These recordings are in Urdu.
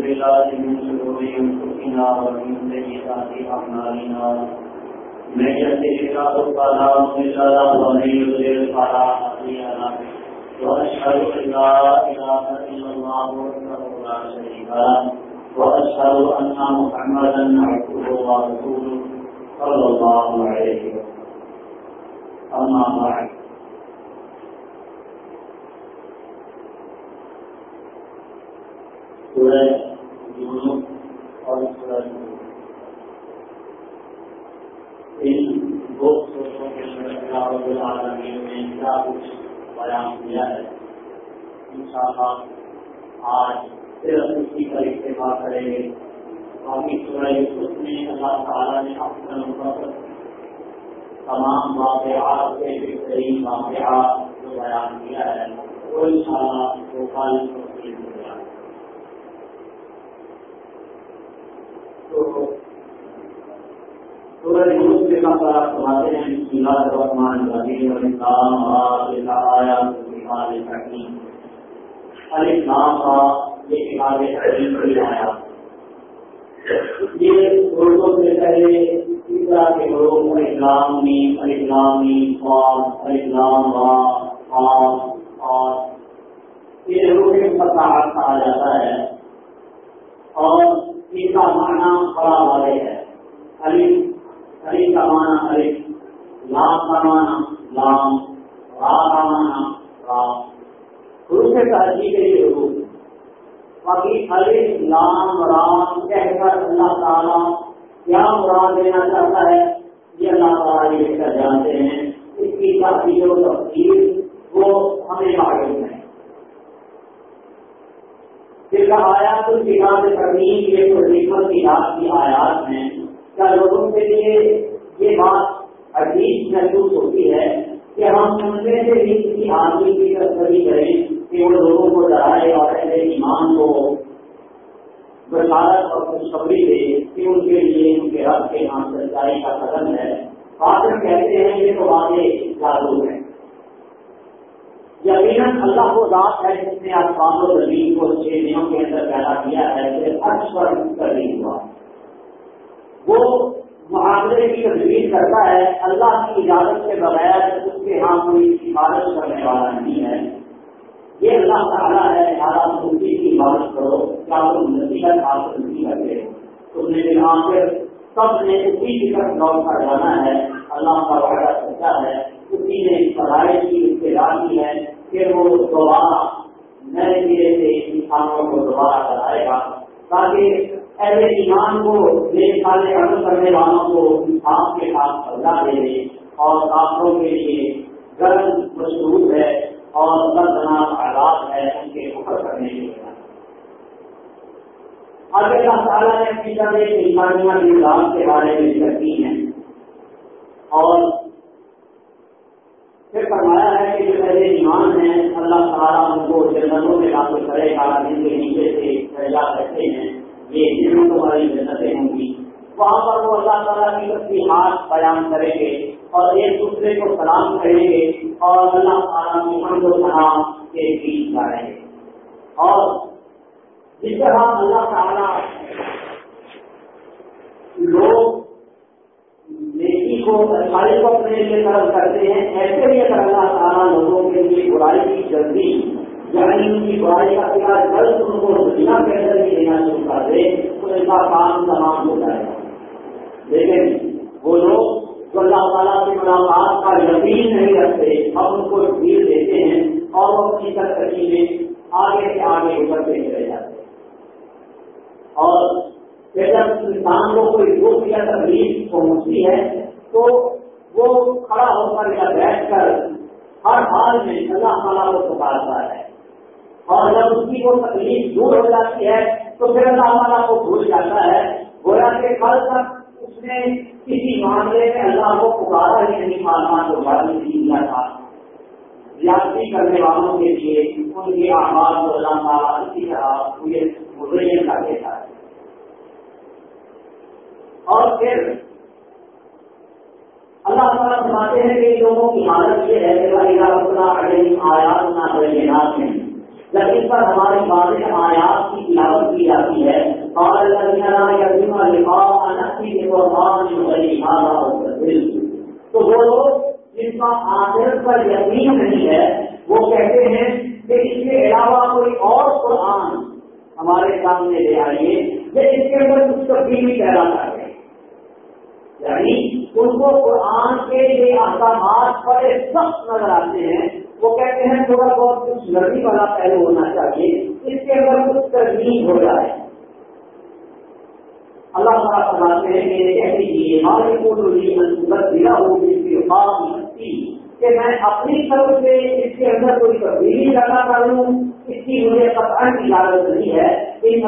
بالله من شرور أنفسنا ومن سيئات أعمالنا. من يهده الله فلا مضل له ومن يضلل فلا هادي له. وأشهد أن لا إله إلا الله وحده لا شريك له. وأشهد أن محمدا عبده ورسوله صلى الله عليه وسلم. أما بعد سورہ یونس اور سورہ ان دو سورتوں کے اندر اللہ رب العالمین نے کیا کچھ بیان کیا ہے۔ انشاءاللہ آج صرف اسی کا اتفاق کریں گے۔ باقی سورہ یوسف میں اللہ تعالیٰ نے اپنا مقصد تمام واقعات کے بہترین واقعات جو بیان کیا ہے۔ وہ انشاءاللہ وہ خالی تفصیل ہو گیا تو سورہ یونس کے ساتھ سناتے ہیں، بسم اللہ الرحمن الرحیم الاسلام آیات الکتاب الحکیم الاسلام کا یہ کتاب حکیم کی آیات۔ یہ اردو سے پہلے تیسرا کے لوگ اسلامی اسلامی اور اسلام اور یہ روح فصاحت کہا جاتا ہے۔ اور ان کا معنی بڑا والے ہے۔ علی علی کا معنی علی لام کا معنی لام را کا معنی رام حروف ترجیح کے لیے حروف باقی علی لام رام کہہ کر اللہ تعالیٰ کیا مراد دینا چاہتا ہے، یہ اللہ تعالیٰ یہ کر جانتے ہیں۔ اس کی کافی جو تفصیل، وہ ہمیں معلوم ہے۔ جس آیات الکتاب تقریب یہ حکمت کی رات کی آیات ہیں۔ کیا لوگوں کے لیے یہ بات عجیب محسوس ہوتی ہے کہ ہم سننے سے بھی کسی آدمی کی تصویر کریں کہ وہ لوگوں کو ڈرائے اور ایسے ایمان کو بشارت اور خوشخبری دے کہ ان کے لیے ان کے رب کے نام سچائی کا قدم ہے۔ فاطر کہتے ہیں یہ تو واضح جادو ہے۔ یقیناً اللہ کو ذات ہے جس نے آسمان و زمین کو چھ دنوں کے اندر پیدا کیا ہے، پھر عرش پر ہوا۔ وہ محاورے کی تصویر کرتا ہے، اللہ کی اجازت کے بغیر اس کے ہاں کوئی عبادت کرنے والا نہیں ہے۔ یہ اللہ تعالیٰ ہے لہٰذا تم کی عبادت کرو کیا تم نصیحت حاصل نہیں کرتے۔ تم نے بھی آخر سب نے اسی کی طرف لوٹ کر جانا ہے، اللہ کا وعدہ سچا ہے۔ اسی نے پڑھائی کی ابتدا کی ہے کہ وہ دوبارہ نئے سرے سے انسانوں کو دوبارہ کرائے گا، تاکہ ایسے ایمان کو بے سارے عمل کرنے والوں کو انصاف کے ساتھ سزا دے دے اور کافروں کے لیے گرم مشہور ہے اور دردناک آغاز ہے ان کے فخر کرنے کے لیے۔ اب اللہ تعالیٰ نے اپنی طرح انسانیہ نظام کے بارے میں کرتی ہیں اور پھر فرمایا ہے کہ جو پہلے ایمان ہیں، اللہ تعالیٰ ان کو جنتوں میں داخل کرے گا جن کے نیچے سے پیدا کرتے ہیں۔ یہ جنتوں والی جنتیں ہوں گی۔ وہاں پر وہ اللہ تعالیٰ کی تصویرات بیان کریں گے اور ایک دوسرے کو سلام کریں گے اور اللہ تعالیٰ کی حمد و سلام کے بیچ جائیں گے۔ اور جس طرح اللہ تعالیٰ لوگ نیکی کو اچھائی کو اپنے لیے طرف کرتے ہیں، ایسے بھی اگر اللہ تعالیٰ لوگوں کے لیے برائی کی جلدی یعنی ان کی برائی کا خیال جلد ان کو دنیا کے اندر ہی دینا شروع کر دے تو ان کا کام تمام ہو جائے گا لیکن وہ لوگ جو اللہ تعالیٰ کی ملاقات کا یقین نہیں رکھتے ہم ان کو ڈھیل دیتے ہیں اور وہ اپنی سرکشی میں آگے سے آگے ابھرتے چلے جاتے ہیں اور جب انسان کو کوئی دکھ یا تکلیف پہنچتی ہے تو وہ کھڑا ہو کر یا بیٹھ کر ہر حال میں اللہ تعالیٰ کو پکارتا ہے۔ اور جب اس کی وہ تکلیف دور ہو جاتی ہے، تو پھر اللہ تعالیٰ کو بھول جاتا ہے۔ گویا کے کل تک اس نے کسی معاملے میں اللہ کو پکارا ہی نہیں معلومات کو جاری نہیں دیا تھا۔ ریاستی کرنے والوں کے لیے ان کی آواز کو اللہ تعالیٰ اسی طرح مدعین کر دیتا ہے۔ اور پھر اللہ تعالیٰ سناتے ہیں کہ لوگوں کی حالت یہ ہے کہ اپنا علیہ آیات نہ بینات پر ہماری واضح آیات کی تلاوت کی جاتی ہے۔ اور تو وہ لوگ جس کا آخرت پر یقین نہیں ہے، وہ کہتے ہیں کہ اس کے علاوہ کوئی اور قرآن ہمارے سامنے لے آئیے، یا اس کے اندر کچھ تبدیلی پیدا کر رہے یعنی ان کو قرآن کے یہ احکامات بڑے سخت نظر آتے ہیں۔ وہ کہتے ہیں تھوڑا بہت کچھ نرمی والا پہلو ہونا چاہیے، اس کے اندر کچھ ترمیم ہو جائے۔ اللہ تعالیٰ سماتے ہیں کہ کہہ دیجیے ہماری کو منصوبت دیا ہوگی کہ میں اپنی طرف سے اس کے اندر کوئی تبدیلی کرنا چاہوں، اس کی مجھے قطع کی اجازت نہیں ہے۔ ان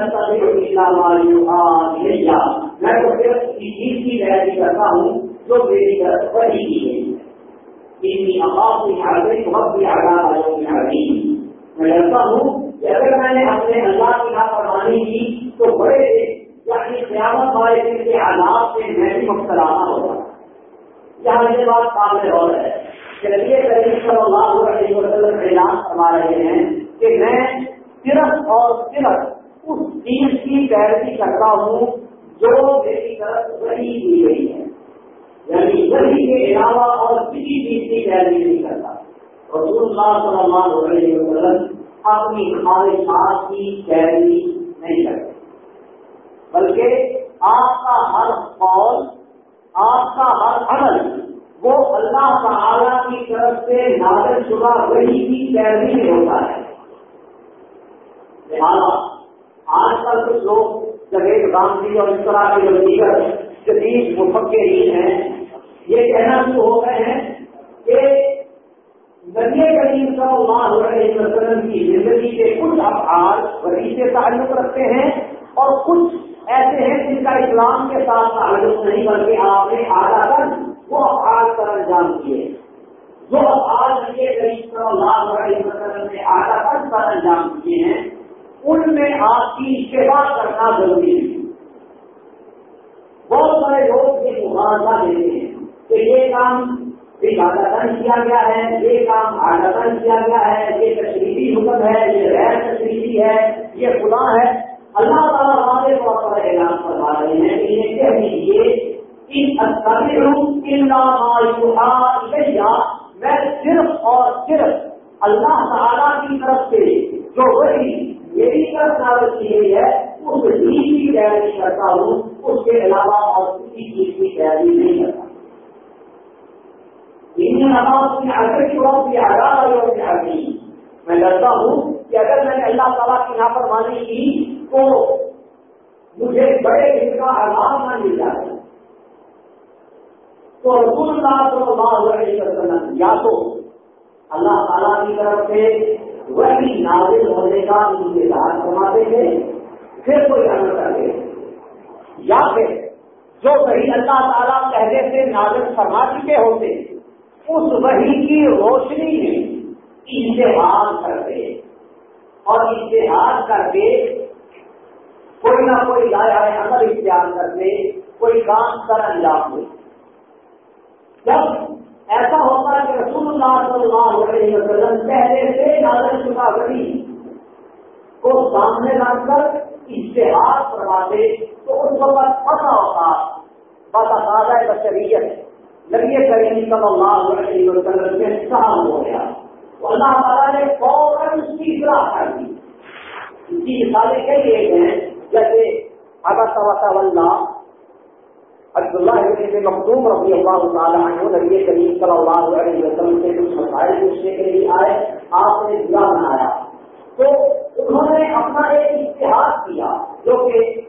میں تو صرف اس چیز کی تیاری کرتا ہوں جو میری طرف بڑی کی گئی۔ ان کی میں ڈرتا ہوں کہ اگر میں نے اپنے اللہ کی لاپرواہی کی تو بڑے یعنی قیامت والے دن کے حالات سے میں بھی مختلف ہوگا یہاں یہ بات قابل اور ہے کہ نبی کریم صلی اللہ علیہ وسلم اعلان فرما رہے ہیں کہ میں صرف اور صرف اس چیز کی پیروی کرتا ہوں جو میری طرف وہی کی گئی ہے۔ یعنی وہی کے علاوہ اور کسی چیز کی پیروی نہیں کرتا۔ رسول اللہ صلی اللہ علیہ وسلم اپنی خواہشات کی پیروی نہیں کرتے۔ بلکہ آپ کا ہر قول، آپ کا ہر عمل، وہ اللہ تعالی کی طرف سے نازل شدہ وہی کی پیروی میں ہوتا ہے۔ آج کل کچھ لوگ جگہ گاندھی اور اس طرح کے جو دیگر جدید مفکرین ہیں یہ کہنا شروع ہو گئے ہیں کہ نبی کریم صلی اللہ علیہ وسلم کی زندگی کے کچھ افعال وہی سے تعلق رکھتے ہیں اور کچھ ایسے ہیں جن کا اسلام کے ساتھ تعلق نہیں، بلکہ آپ نے آگا کر وہ افعال پر انجام دیے جو افعال نبی کریم صلی اللہ علیہ وسلم نے آگا کر پر انجام دیے ہیں، ان میں آپ کی اتباع کرنا ضروری ہے بہت سارے لوگ یہ مباحثہ دیتے ہیں۔ کہ یہ کام کیا گیا ہے، یہ کام آگاتن کیا گیا ہے، یہ تشریفی حکم ہے، یہ غیر تشریفی ہے، یہ خدا ہے۔ اللہ تعالیٰ ہمارے طور پر اعلان کروا رہے ہیں کہ یہ کہہ دیجیے میں صرف اور صرف اللہ تعالیٰ کی طرف سے جو وہی میری طرف نازل کی گئی ہے، اس کی تیاری کرتا ہوں، اس کے علاوہ اور کسی چیز کی تیاری نہیں کرتا۔ نماز کی حرکت کی بہت میں ڈرتا ہوں کہ اگر میں نے اللہ تعالیٰ کی نافرمانی کی تو مجھے بڑے دن کا آرام نہ مل جائے۔ تو رسول اللہ صلی اللہ علیہ وسلم یا تو اللہ تعالیٰ کی طرف سے وہی نازل ہونے کا انتظار فرماتے تھے، پھر کوئی عمل کرتے یا پھر جو صحیح اللہ تعالیٰ پہلے سے نازل فرما چکے ہوتے اس وہی کی روشنی میں اشتہار کرتے۔ اور اشتہار کر کے کوئی نہ کوئی آئے آئے عمل اختیار کرتے، کوئی کام کر انجام دے جب ایسا ہوتا ہے کہ رسول اللہ صلی اللہ علیہ وسلم پہلے سے نازل شدہ غریب کو سامنے رکھ کر اشتہار کرواتے تو اس وقت پتا ہوتا بس تازہ بشریت نبی کریم صلی اللہ علیہ وسلم کے سال ہو گیا۔ تو اللہ تعالیٰ نے فوراً اس کی اطلاع کر دی اس کی مثالیں کئی ایک ہیں جیسے اگر اللہ عبد اللہ ابن مخدوم رضی اللہ تعالیٰ عنہ نبی کریم صلی اللہ علیہ وسلم سے کچھ مسائل پوچھنے کے لیے آئے، آپ نے دعا بنایا۔ تو انہوں نے اپنا ایک اشتہار کیا جو کہ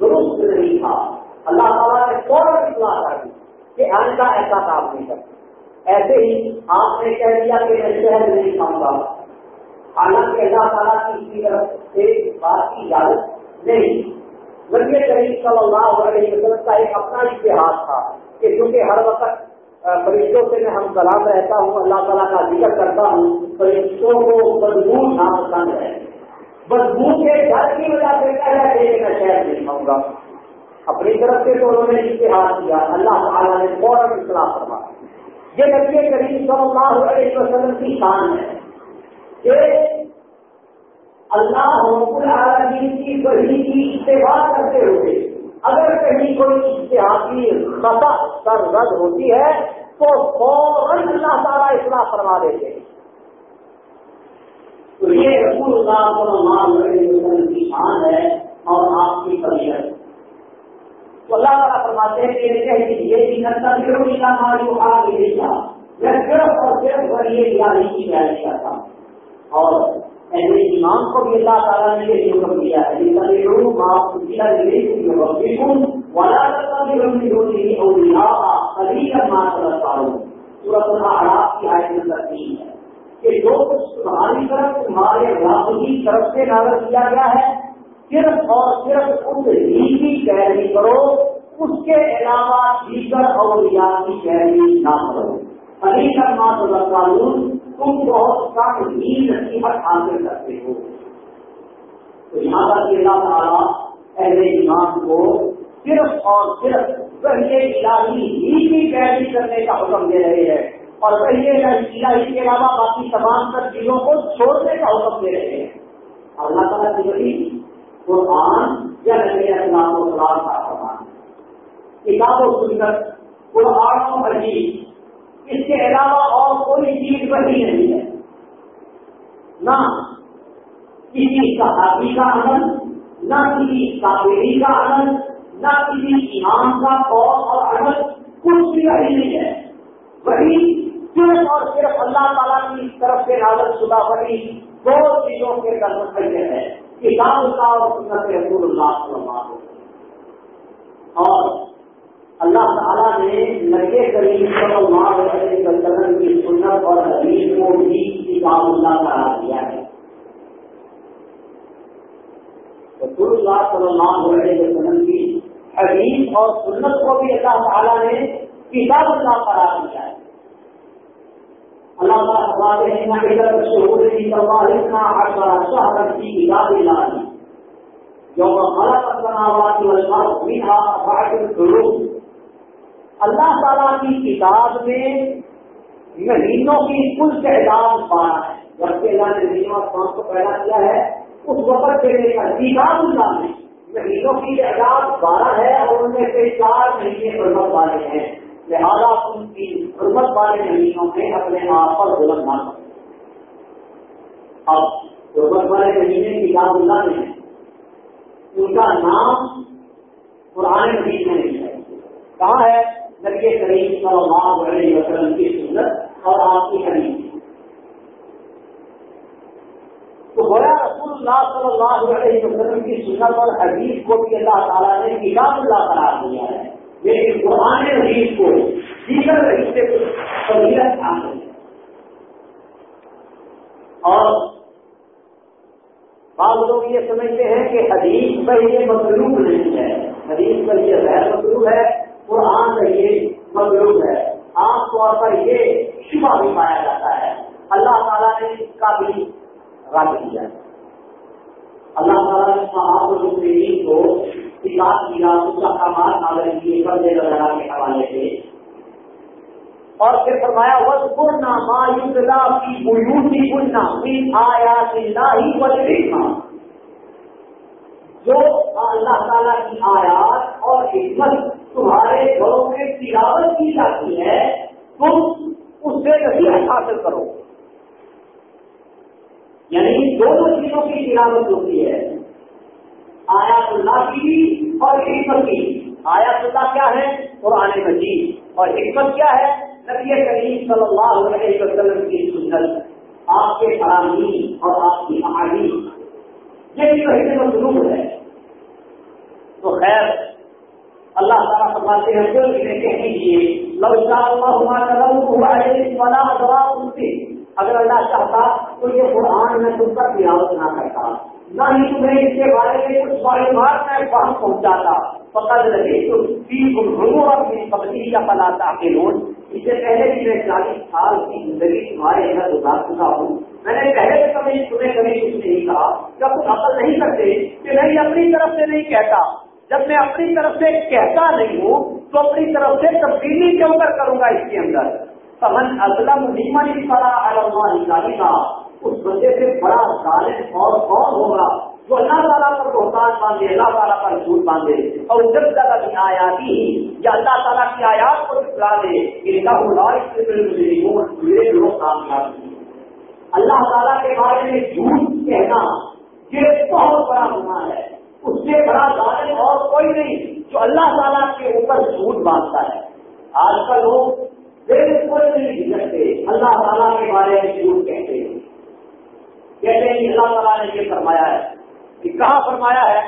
درست نہیں تھا۔ اللہ تعالیٰ نے فوراً اطلاع کر دی۔ کہ آئندہ ایسا کام نہیں کرتا ایسے ہی آپ نے کہہ دیا کہ میں شہر نہیں کھاؤں گا۔ حالانکہ اللہ تعالیٰ کی کی طرف سے بات کی اجازت نہیں۔ نبی کریم صلی اللہ علیہ وسلم کا ایک اپنا اتحاد تھا کہ کیونکہ ہر وقت فرشتوں سے میں ہم سلام رہتا ہوں، اللہ تعالیٰ کا ذکر کرتا ہوں، فرشتوں کو بدبو نہ پسند ہے۔ بدبو کے ڈر کی وجہ سے کہہ رہے کہ میں شہر نہیں کھاؤں گا۔ اپنی طرف سے تو انہوں نے اتحاد کیا، اللہ تعالیٰ نے فوراً اطلاع کروا یہ نبی کریم صلی اللہ علیہ وسلم کی شان ہے کہ اللہ رب العالمین کی وحی کی اتباع کرتے ہوئے اگر کہیں کوئی اشتہادی خطا سر رد ہوتی ہے، تو فوراً اللہ تعالیٰ اصلاح فرما دیتے ہیں۔ تو یہ رسول اللہ صلی اللہ علیہ وسلم کی شان ہے اور آپ کی طبیعت۔ تو اللہ تعالیٰ فرماتے ہیں کہ یہ نسل ضروری کا مارو آپ نہیں تھا میں صرف اور صرف پر یہ کی تیاری اور اہل ایمان کو بھی اللہ تعالیٰ نے یہ حکم دیا ہے۔ جس کا ضرور معاف کیا ولا تستغفروا اولیاء قليلا ما تذكرون۔ سورۃ الاعراف کی آیت نمبر 3 ہے کہ جو کچھ تمہاری طرف، تمہارے رب کی طرف سے نازل کیا گیا ہے صرف اور صرف اس ہی کی پیروی کرو، اس کے علاوہ دیگر اولیاء کی پیروی نہ کرو۔ علی کا مات قانون تم بہت کم ہی نصیحت حاصل کرتے ہو۔ تو یہاں پر اللہ تعالیٰ اہل ایمان کو صرف اور صرف پہلے الہی ہی کی پیروی کرنے کا حکم دے رہے ہیں اور پہلے الہی کے علاوہ باقی تمام تر چیزوں کو چھوڑنے کا حکم دے رہے ہیں۔ اللہ تعالیٰ کی وہی قرآن یا نبی اسلام و سلام کا فرمان کتاب و سنت، قرآن و حجیب اس کے علاوہ اور کوئی چیز وہی نہیں ہے۔ نہ کسی صحابی کا عمل، نہ کسی کابری کا عمل، نہ کسی ایمان کا قول اور عمل، کچھ بھی وہی نہیں ہے۔ وہی صرف اور صرف اللہ تعالیٰ کی طرف سے نازل شدہ وہی دو چیزوں کے درد ہے۔ کتاب اللہ اور سنت رسول اللہ صلی اللہ علیہ وسلم۔ اور اللہ تعالیٰ نے نبی کریم صلی اللہ علیہ وسلم کی سنت اور حدیث کو بھی کتاب اللہ قرار دیا ہے۔ رسول اللہ صلی اللہ علیہ وسلم کی حدیث اور سنت کو بھی اللہ تعالیٰ نے کتاب اللہ قرار دیا ہے۔ اللہ تعالیٰ شہور کی اللہ جو السماوات والارض منها القلوب اللہ تعالیٰ کی کتاب میں مہینوں کی کل تعداد بارہ ہے۔ جبکہ اللہ نے مہینوں اور کو پیدا کیا ہے، اس وقت سے لے کر اللہ میں مہینوں کی تعداد بارہ ہے اور ان میں سے چار مہینے حرمت والے ہیں۔ لہذا ان کی حرمت والے مہینوں میں اپنے آپ پر ظلم نہ کریں اب حرمت والے مہینے کتاب اللہ میں ان کا نام قرآن مجید میں نہیں ہے۔ کہاں ہے، نبی کریم صلی اللہ علیہ وسلم کی سنت اور آپ کی حدیث۔ تو گویا رسول اللہ صلی اللہ علیہ وسلم کی سنت اور حدیث کو بھی اللہ تعالیٰ نے کتاب اللہ قرار دیا ہے۔ لیکن قرآن حدیث کو دیگر رہی سے اور بعض لوگ یہ سمجھتے ہیں کہ حدیث پر یہ مطلوب نہیں ہے۔ حدیث پر یہ غیر مطلوب ہے، قرآن پر یہ مطلوب ہے۔ عام طور پر یہ شبہ بھی پایا جاتا ہے۔ اللہ تعالیٰ نے اس کا بھی رد کیا۔ ہے اللہ تعالیٰ نے کو کتاب کیا اس کا سامان نازل کیے پردے وغیرہ کے حوالے سے۔ اور پھر فرمایا وز پورنا ما یوزلا کی بویوتی بننا من آیات اللہ والحکمہ جو اللہ تعالیٰ کی آیات اور حکمت تمہارے گھروں میں تلاوت کی جاتی ہے، تم اس سے نصیحت حاصل کرو۔ یعنی دونوں چیزوں کی تلاوت ہوتی ہے۔ آیات اللہ کی اور حکمت کی۔ آیات اللہ کیا ہے؟ قرآن مجید۔ اور حکمت کیا ہے؟ نبی کریم صلی اللہ علیہ وسلم کی سنت۔ آپ کے فراہمی اور آپ کی کہانی یہ بھی وہی مصروف ہے۔ تو خیر، اللہ تعالیٰ فرماتے ہیں، جو انہیں کہہ دیجیے لوچا اللہ ہوا اگر اللہ چاہتا تو یہ قرآن میں تم پر تلاوت نہ کرتا۔ نہ ہی تمہیں اس کے بارے میں کچھ معلومات میں فہم پہنچاتا۔ پکڑ لگے تو اپنی پبلی کا پلاتا کے لوگ اس سے پہلے بھی میں چالیس سال کی زندگی تمہارے یہاں گزار چکا ہوں۔ میں نے پہلے سے کبھی تمہیں کبھی کچھ نہیں کہا۔ جب تم عقل نہیں کرتے کہ میں یہ اپنی طرف سے نہیں کہتا۔ جب میں اپنی طرف سے کہتا نہیں ہوں، تو اپنی طرف سے تبدیلی کیوں کر کروں گا اس کے اندر۔ سمن ازلم نیمن پڑا اللہ کا اس بندے سے بڑا ظالم اور کون ہوگا؟ جو اللہ تعالیٰ پر بہتان باندھے، اللہ تعالیٰ پر جھوٹ باندھے اور جب تک ابھی آیاتی ہی، یا اللہ تعالیٰ کی آیات کو دکھلا دے کہ میرے لوگ کامیاب اللہ تعالیٰ کے بارے میں جھوٹ کہنا یہ بہت بڑا گنا ہے۔ اس سے بڑا ظالم اور کوئی نہیں جو اللہ تعالیٰ کے اوپر جھوٹ باندھتا ہے۔ آج کل لوگ بالکل نہیں جھجکتے اللہ تعالیٰ کے بارے میں جھوٹ کہتے ہیں۔ کہتے ہیں کہ اللہ تعالیٰ نے یہ فرمایا ہے کہ کہاں فرمایا ہے؟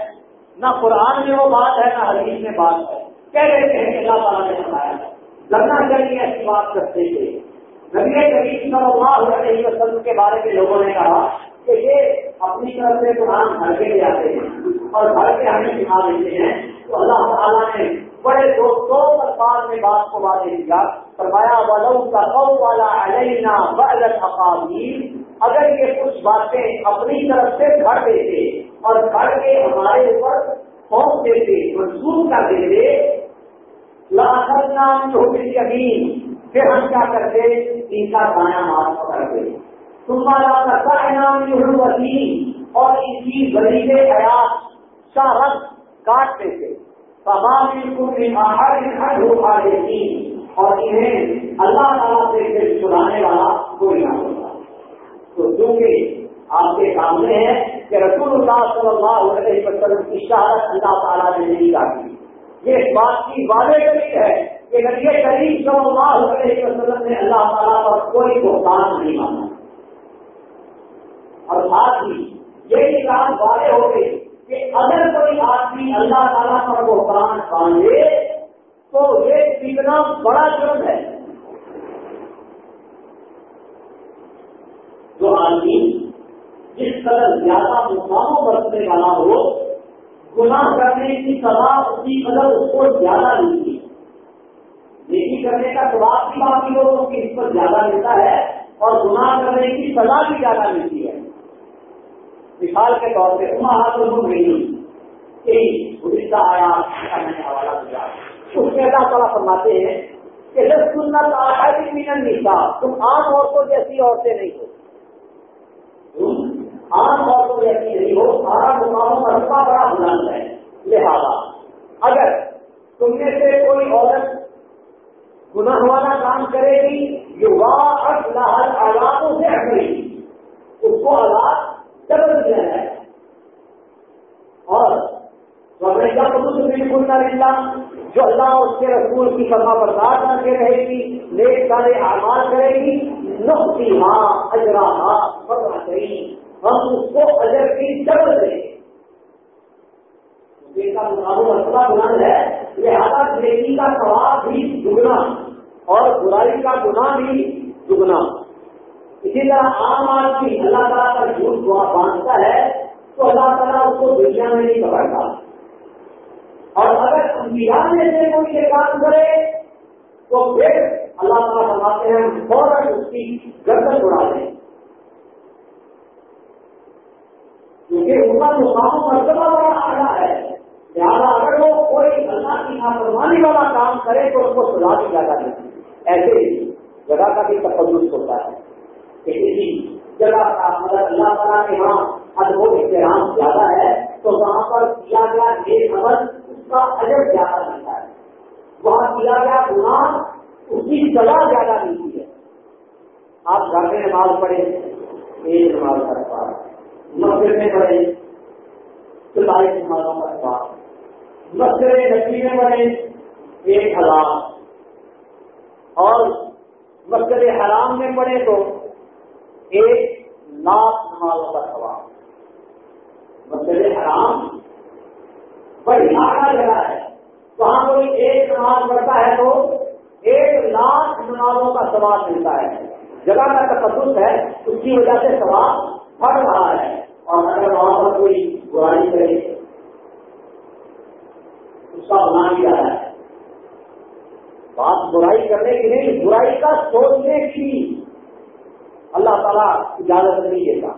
نہ قرآن میں وہ بات ہے، نہ حدیث میں بات ہے۔ کہہ رہے ہیں کہ اللہ تعالیٰ نے فرمایا ہے۔ لگنا چاہیے ایسی بات کرتے تھے نبی کریم صلی اللہ علیہ وسلم کے بارے میں لوگوں نے کہا کہ یہ اپنی طرف سے قرآن گھر کے لے آتے ہیں اور گھر کے ہمیں سکھا دیتے ہیں۔ تو اللہ تعالیٰ نے بڑے دوستوں الفاظ میں بات کو واضح کیا۔ فرمایا، ولو کا والا علینا بعد اقابیل اگر یہ کچھ باتیں اپنی طرف سے گھر دیتے اور گھر کے ہمارے اوپر پہنچ دیتے، منسوخ کر دیتے لاکھ نام چھوٹی زمین پھر ہم کیا کرتے؟ ان کا گانا مار پکڑتے تمہارا کرتا ہے نام وسیم اور ان کی غریب حیات کا کاٹ دیتے۔ تمام ہر اٹھا دیتی اور انہیں اللہ تعالیٰ سے چھڑانے والا کوئی نہ ہوتا۔ تو چونکہ آپ کے سامنے ہے کہ رسول اللہ صلی اللہ علیہ وسلم کی شہادت اللہ تعالیٰ نے نہیں کاٹی یہ بات کی واضح کری ہے کہ نبی کریم صلی اللہ علیہ وسلم نے اللہ تعالیٰ پر کوئی بہتان نہیں مانا۔ اور ساتھ ہی یہ کام واضح ہو گئی کہ اگر کوئی آدمی اللہ تعالیٰ پر بہتان باندھے تو یہ کتنا بڑا جرم جو آدمی جس قدر زیادہ مساموں برتنے والا ہو، گناہ کرنے کی سزا اسی قدر اس کو زیادہ ملتی ہے۔ نیکی کرنے کا سواب بھی باقی ہو تو اس پر زیادہ ملتا ہے اور گناہ کرنے کی سزا بھی زیادہ ملتی ہے۔ مثال کے طور پہ عمر حاصل نہیں آیا میں نے حوالہ دیا۔ اس میں اللہ تعالیٰ فرماتے ہیں کہ جب سننا تو آتا ہے نہیں تھا، تم عام عورتوں جیسی عورتیں نہیں ہو۔ عام طور پر ایسی نہیں ہو سارا مقاموں کا رقبہ بڑا بلند ہے، لہذا اگر تم میں سے کوئی عورت گناہ والا کام کرے گی جو آلاتوں سے ہٹے گی، اس کو آلات ڈبل دیا جائے اور بالکل نہ رہتا جو اللہ اور اس کے رسول کی سفا برداشت کر کے رہے گی، نیک سارے آغاز کرے گی نقصی ماں اجرا ماں بڑا ہم اس کو اجر کی ڈبل دیں گے۔ کا مسئلہ بلند ہے۔ لہٰذا نیکی کا سواب بھی دگنا اور برائی کا گناہ بھی دگنا۔ اسی طرح عام آدمی اللہ تعالیٰ کا جھوٹ دعا باندھتا ہے تو اللہ تعالیٰ اس کو دنیا میں نہیں پکڑتا۔ اور اگر انبیاء میں سے کوئی یہ کام کرے تو پھر اللہ تعالیٰ بتاتے ہیں فوراً اس کی گردن اڑا دیں۔ کیونکہ ان کا مقام مرتبہ بڑا آگا ہے۔ لہٰذا اگر وہ کوئی اللہ کی نافرمانی والا کام کرے تو اس کو سزا بھی زیادہ نہیں ایسے ہی جگہ کا بھی تقدس ہوتا ہے۔ کہ کسی جگہ کا مطلب اللہ تعالیٰ کے وہاں ادب و احترام زیادہ ہے، تو وہاں پر کیا گیا یہ خبر اس کا اجر زیادہ ملتا ہے۔ وہاں کیا گیا گناہ اس کی سزا زیادہ ملتی ہے۔ آپ گھر میں نماز پڑھے ایک نماز کا پاس مسجد میں پڑھے سلائی نمازوں کا سواب مسجد نبی میں پڑھے ایک ہزار۔ اور مسجد حرام میں پڑھے تو ایک لاکھ نمازوں کا سواب مسجد حرام بڑی آگا جگہ ہے۔ وہاں کوئی ایک نماز پڑھتا ہے تو ایک لاکھ نمازوں کا سواب ملتا ہے۔ جگہ کا تقدس ہے، اس کی وجہ سے سواب بڑھ رہا ہے اور اگر وہاں پر کوئی برائی کرے، اس کا بنا بھی رہا ہے۔ بات برائی کرنے کی نہیں برائی کا سوچنے کی۔ اللہ تعالیٰ اجازت نہیں دیتا۔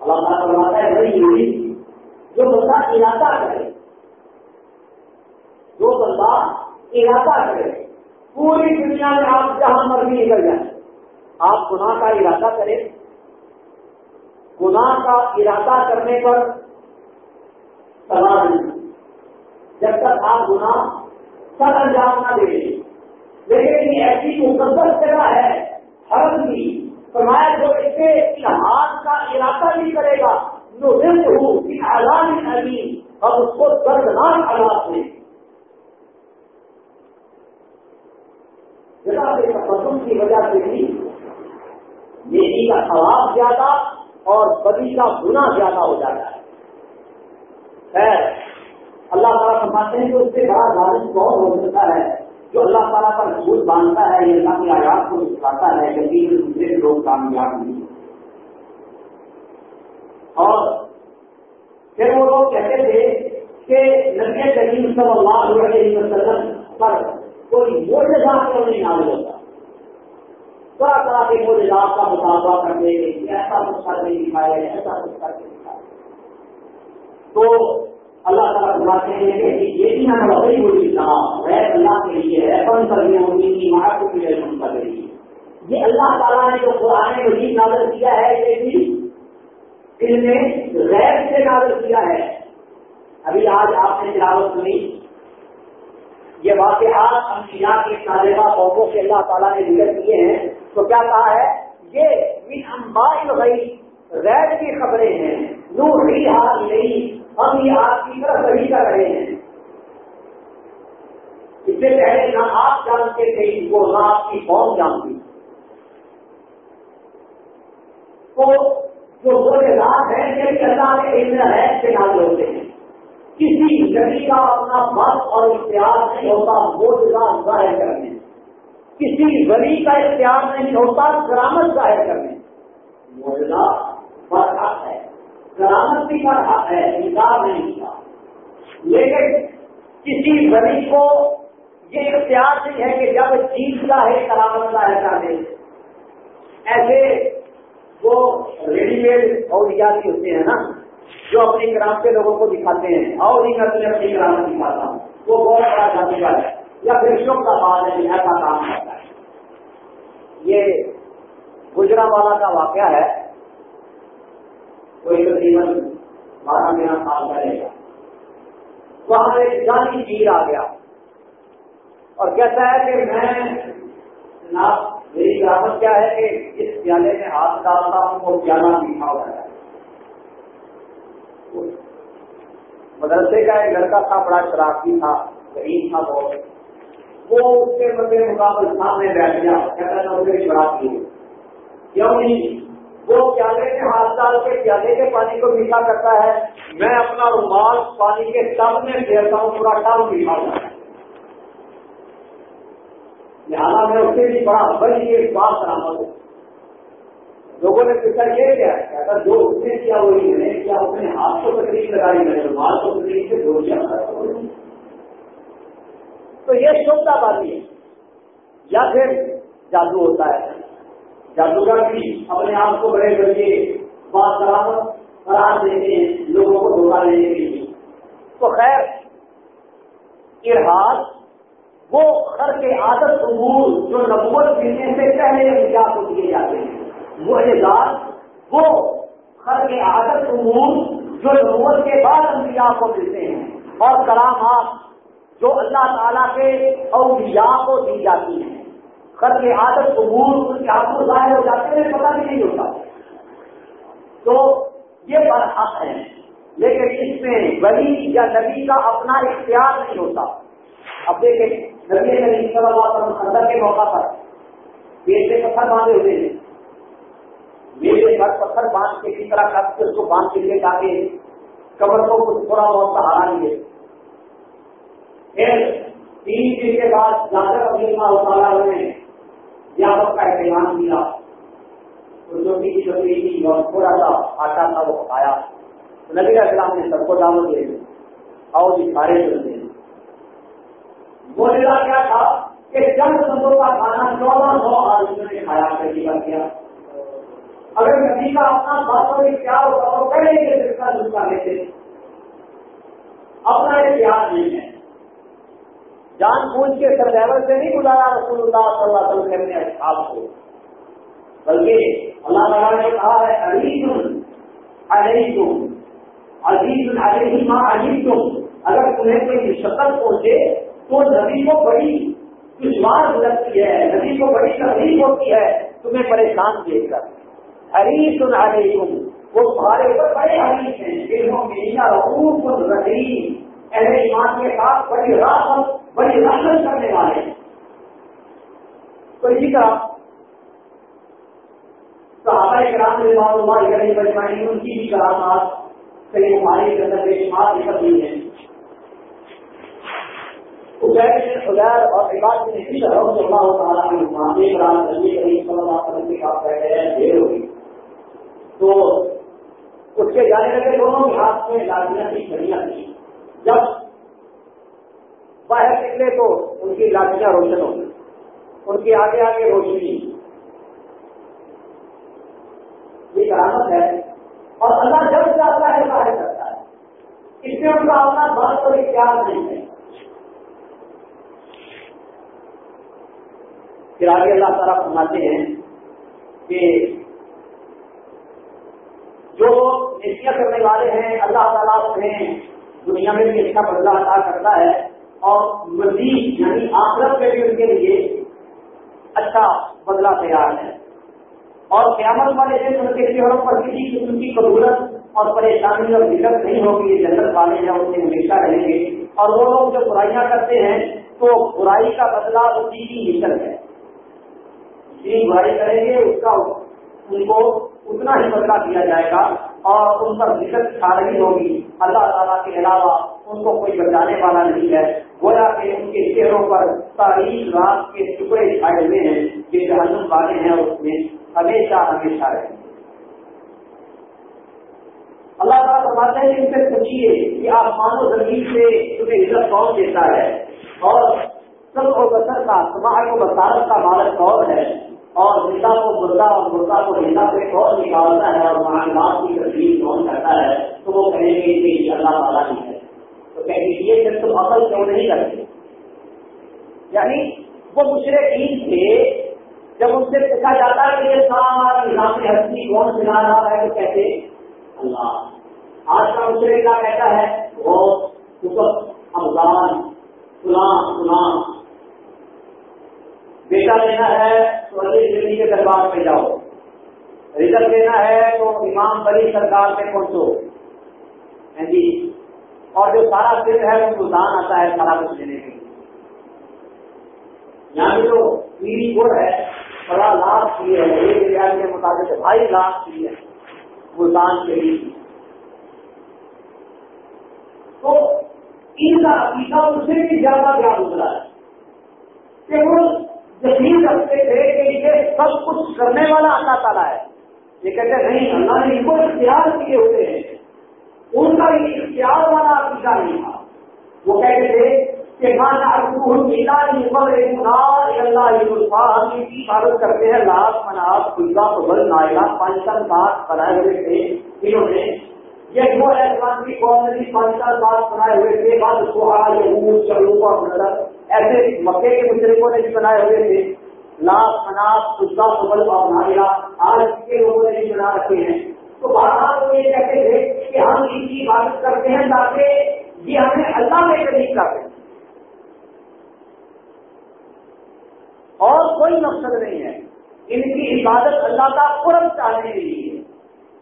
اللہ تعالیٰ فرماتا ہے بھائی جو بندہ ارادہ کرے، جو بندہ ارادہ کرے، پوری دنیا میں آپ جہاں مرضی نکل جائیں، آپ گناہ کا ارادہ کریں۔ گناہ کا ارادہ کرنے پر سزا نہیں۔ جب تک آپ گناہ سر انجام نہ دے لیکن یہ ایسی مقدس جگہ ہے، حرم کی۔ فرمایا جو اس سے ہاتھ کا ارادہ نہیں کرے گا جو دل ہوں کہ آزاد ابھی اس کو دردناک حالات میں جگہ کے کی وجہ سے بھی جی نیکی کا ثواب زیادہ اور بدی کا گنا زیادہ ہو جاتا ہے۔ خیر، اللہ تعالیٰ سمجھاتے ہیں کہ اس سے بڑا ظالم کون ہو سکتا ہے؟ جو اللہ تعالیٰ کا جھوٹ باندھتا ہے، یہ اللہ کی آیات کو سکھاتا ہے کہ تین دوسرے لوگ کامیاب نہیں اور پھر وہ لوگ کہتے تھے کہ نبی کریم صلی اللہ علیہ وسلم پر کوئی موجود کیوں نہیں معلوم ہوتا؟ طرح طرح کے موجودات کا مطالبہ کرتے ایسا کچھ کر نہیں دکھائے ایسا کچھ کر کے دکھائے تو اللہ تعالیٰ بتاتے ہیں کہ یہ بھی ہم وہی بولی ہے، اللہ کے لیے ہے بند کرنے ہوگی کی ماں کو بھی بند کر رہی ہے یہ اللہ تعالیٰ نے جو قرآن مجید نازل کیا ہے، یہ بھی دل میں غیر سے نازل کیا ہے۔ ابھی آج آپ نے تلاوت سنی۔ یہ واقعات انبیاء کی طالبہ قوموں کے اللہ تعالیٰ نے ذکر کیے ہیں۔ تو کیا کہا ہے؟ یہ من انباء غیر غیر کی خبریں ہیں۔ نور ہی حال نہیں ہم یہ آپ کی طرف وہی کر رہے ہیں۔ اس سے پہلے نہ آپ جانتے تھے ان کو نہ آپ کی قوم جانتی۔ تو جو بولے رات ہے یہ اللہ کے علم ہے سے نازل ہوتے ہیں۔ کسی نبی کا اپنا مت اور اختیار نہیں ہوتا موجودہ ظاہر کرنے کسی ولی کا اختیار نہیں ہوتا کرامت ظاہر کرنے موجودہ فرحق ہے۔ کرامت بھی فرحق ہے، انکار نہیں کیا لیکن کسی ولی کو یہ اختیار نہیں ہے کہ جب چیز کا ہے کرامت ظاہر کر دے۔ ایسے وہ ریڈی میڈ اور ہوتے ہیں نا، جو اپنی گرام کے لوگوں کو دکھاتے ہیں۔ اور ہی جی، میں اپنی گرام دکھاتا ہوں۔ وہ بہت بڑا جادوگر ہے۔ یا پھر شوق کا بعد ہے ایسا کام ہے یہ گجرا والا کا واقعہ ہے، کوئی تقریباً بارہ مہینہ سال کرے گا۔ وہاں ایک جانی چیز آ گیا۔ اور کہتا ہے کہ میں، جناب، میری گرامت کیا ہے کہ اس پیالے میں ہاتھ ڈالتا ہوں وہ پیالہ میٹھا ہو جاتا ہے۔ مدرسے کا ایک لڑکا تھا، بڑا شرارتی تھا، غریب تھا بہت۔ وہ اس کے بندے مقابل سامنے بیٹھ گیا، کہتا تھا اسے شراب کی کیوں نہیں؟ وہ پیالے کے ہاتھ ڈال کے پیالے کے پانی کو میٹھا کرتا ہے۔ میں اپنا رومال پانی کے ٹب میں پھیرتا ہوں پورا ٹب میٹھا ہوتا ہے لہٰذا میں اس کے لیے بڑا بڑی ایک بات برامد ہوں۔ لوگوں نے پوچھا، یہ کیا ہے؟ جو اس نے کیا، وہی میں نے کیا۔ اپنے ہاتھ کو تکلیف لگائی، میں نے مال کو تکلیف سے دو دیا تو یہ شوتا بازی ہے۔ یا پھر جادو ہوتا ہے۔ جادوگر بھی اپنے آپ کو بڑے بڑے بات برابر قرار دیتے ہیں لوگوں کو دھوکہ لینے کے لیے۔ تو خیر، ارحاد، وہ خر کے عادت امور جو نبوت ملنے سے پہلے انتظار کو دیے جاتے ہیں۔ وہ اعزاز وہ خر عادت امور جو نبوت کے بعد انبیاء کو ملتے ہیں۔ اور کرامات جو اللہ تعالیٰ کے اولیاء کو دی جاتی ہیں۔ خر کے عادت امور ان کے ہاتھوں ظاہر ہو جاتے ہیں، پتہ بھی نہیں ہوتا۔ تو یہ برحق ہے۔ لیکن اس میں ولی یا نبی کا اپنا اختیار نہیں ہوتا۔ اب دیکھیں، نبی نبی صلی اللہ علیہ وسلم اندر کے موقع پر پیٹ پتھر باندھے ہوتے ہیں میرے گھر پتھر باندھ کے کس طرح کر کے اس کو باندھ کے لیے جا کے کمر کو کچھ تھوڑا بہت سہارا لیے پھر تین دن کے بعد جاگر اپنی ماں اتارا نے یادو کا اہتمام کیا۔ چھوٹی کی چھوٹی تھی اور تھوڑا سا آٹا تھا، وہ آیا۔ نبی اسلام نے سب کو ڈالو دے اور یہ سارے چل چلتے ہیں موجودہ کیا تھا کہ چند بندوں کا کھانا چودہ سو آدمیوں نے کھایا کیا۔ اگر نبی کا اپنا باتوں میں کیا ہوتا تو پہلے کے دل کا جھوٹا لیتے۔ اپنا اتحاد نہیں ہے۔ جان بوجھ کے سرڈیور سے نہیں بلایا رسول اللہ صلی اللہ علیہ وسلم نے آپ کو۔ بلکہ اللہ تعالیٰ نے کہا ہے علی علیہ تم عزیز علیہ ماں عزیز تم اگر تمہیں کوئی شکل پہنچے تو نبی کو بڑی دشوار لگتی ہے، نبی کو بڑی تکلیف ہوتی ہے، تمہیں پریشان دیکھ کر۔ حریف علیکم، وہ تمہارے اوپر بڑے حریف ہیں۔ جنہوں میں رحوف الرحیم اہل ایمان کے ساتھ بڑی راحت بڑی رحمت کرنے والے۔ ہیں تو اسی طرح صحابہ کرام نے معلومات کرنے بچائی ان کی بھی کرامات کئی ہمارے کے اندر بے شمار نکل رہی ہیں۔ اور عباد نے اسی طرح سے اللہ تعالیٰ کرام نبی کریم صلی اللہ علیہ وسلم کے بیٹھے ہیں دیر تو اس کے جانے لگے دونوں کے ہاتھ میں لاٹیاں کی چھڑیاں تھیں۔ جب باہر نکلے تو ان کی لاٹیاں روشن ہو ان کے آگے آگے روشنی۔ یہ کرامت ہے۔ اور اللہ جب چاہتا ہے ظاہر کرتا ہے۔ اس میں ان کا اپنا بات کوئی اختیار نہیں ہے۔ پھر آگے اللہ تعالیٰ فرماتے ہیں کہ جو نیتیاں کرنے والے ہیں، اللہ تعالیٰ انہیں دنیا میں بھی اچھا بدلا ادا کرتا ہے۔ اور مزید یعنی آخرت میں بھی ان کے لیے اچھا بدلا تیار ہے۔ اور قیامت والے دن ان کے چہروں پر کسی قسم کی قبولت اور پریشانی اور دقت نہیں ہوگی، یہ جنت والے ہیں، ان سے ہمیشہ رہیں گے۔ اور وہ لوگ جو برائیاں کرتے ہیں، تو برائی کا بدلا اسی کی نشر ہے۔ جتنی برائی کریں گے، اس کا ان کو اتنا ہی بدلا دیا جائے گا۔ اور ان پر دقت کھا رہی ہوگی۔ اللہ تعالیٰ کے علاوہ ان کو کوئی بچانے والا نہیں ہے۔ گویا کہ ان کے چہروں پر تاریخ رات کے ٹکڑے چھائے ہوئے ہیں۔ جو جہنم والے ہیں اس میں ہمیشہ ہمیشہ رہیں اللہ تعالیٰ فرماتے ہیں کہ ان سے پوچھیے کہ آپ مانو زمین سے تمہیں عزت کون دیتا ہے؟ اور سب کو بسر کا سماج کو بسارت کا مالک کون ہے؟ اور زندہ کو مردہ اور مردہ کو زندہ سے کون نکالتا ہے اور معلومات کی تصویر کون کرتا ہے، تو وہ کہیں گے کہ یہ اللہ تعالیٰ ہی ہے۔ تو کہہ دیجیے کہ تم عمل کیوں نہیں کرتے یعنی وہ دوسرے عید تھے، جب ان سے پوچھا جاتا ہے کہ یہ سارا نظام ہستی کون سنا رہا ہے، تو کہتے اللہ۔ آج کا دوسرے کیا کہتا ہے؟ وہ افغان فلاں فلاں بیٹا لینا ہے تو علی دلی کے دربار پہ جاؤ۔ رزلٹ لینا ہے تو امام بلی سرکار پہ پہنچو۔ ہاں جی اور جو سارا دن ہے وہ سلطان آتا ہے سارا کچھ لینے کے لیے۔ یہاں جو پیڑھی گڑ ہے، بڑا لاکھ کی ہے، ایک ریاض کے مطابق ڈھائی لاکھ کی ہے۔ ملتان کے لیے۔ تو ان کا عقیدہ اس سے بھی زیادہ بیان گزرا ہے کہ وہ یقین رکھتے تھے کہ یہ سب کچھ کرنے والا اللہ تعالیٰ ہے۔ یہ کہتے ہیں، نہیں، اللہ نے ان کو اختیار کیے ہوئے ہیں۔ ان کا یہ اختیار والا عقیدہ نہیں تھا۔ وہ کہتے تھے کہ مانا اللہ کی عبادت کرتے ہیں لاکھ مناف خلقا قبل نائلہ پانچ سات بنائے ہوئے تھے۔ انہوں نے یہ جو احسان کی قوم نے پانچ سات بنائے ہوئے تھے۔ بعد سہار یہود چلو کا مطلب ایسے مکے کے مشرقوں نے بھی بنائے ہوئے تھے۔ لاکھ مناف خلقا قبل اور نائلہ آج کے لوگوں نے بھی بنا رکھے ہیں۔ تو بہرحال وہ یہ کہتے تھے کہ ہم ان کی عبادت کرتے ہیں تاکہ یہ ہمیں اللہ میں قریب کرتے ہیں اور کوئی مقصد نہیں ہے۔ ان کی عبادت اللہ کا قرب چاہنے کے لیے۔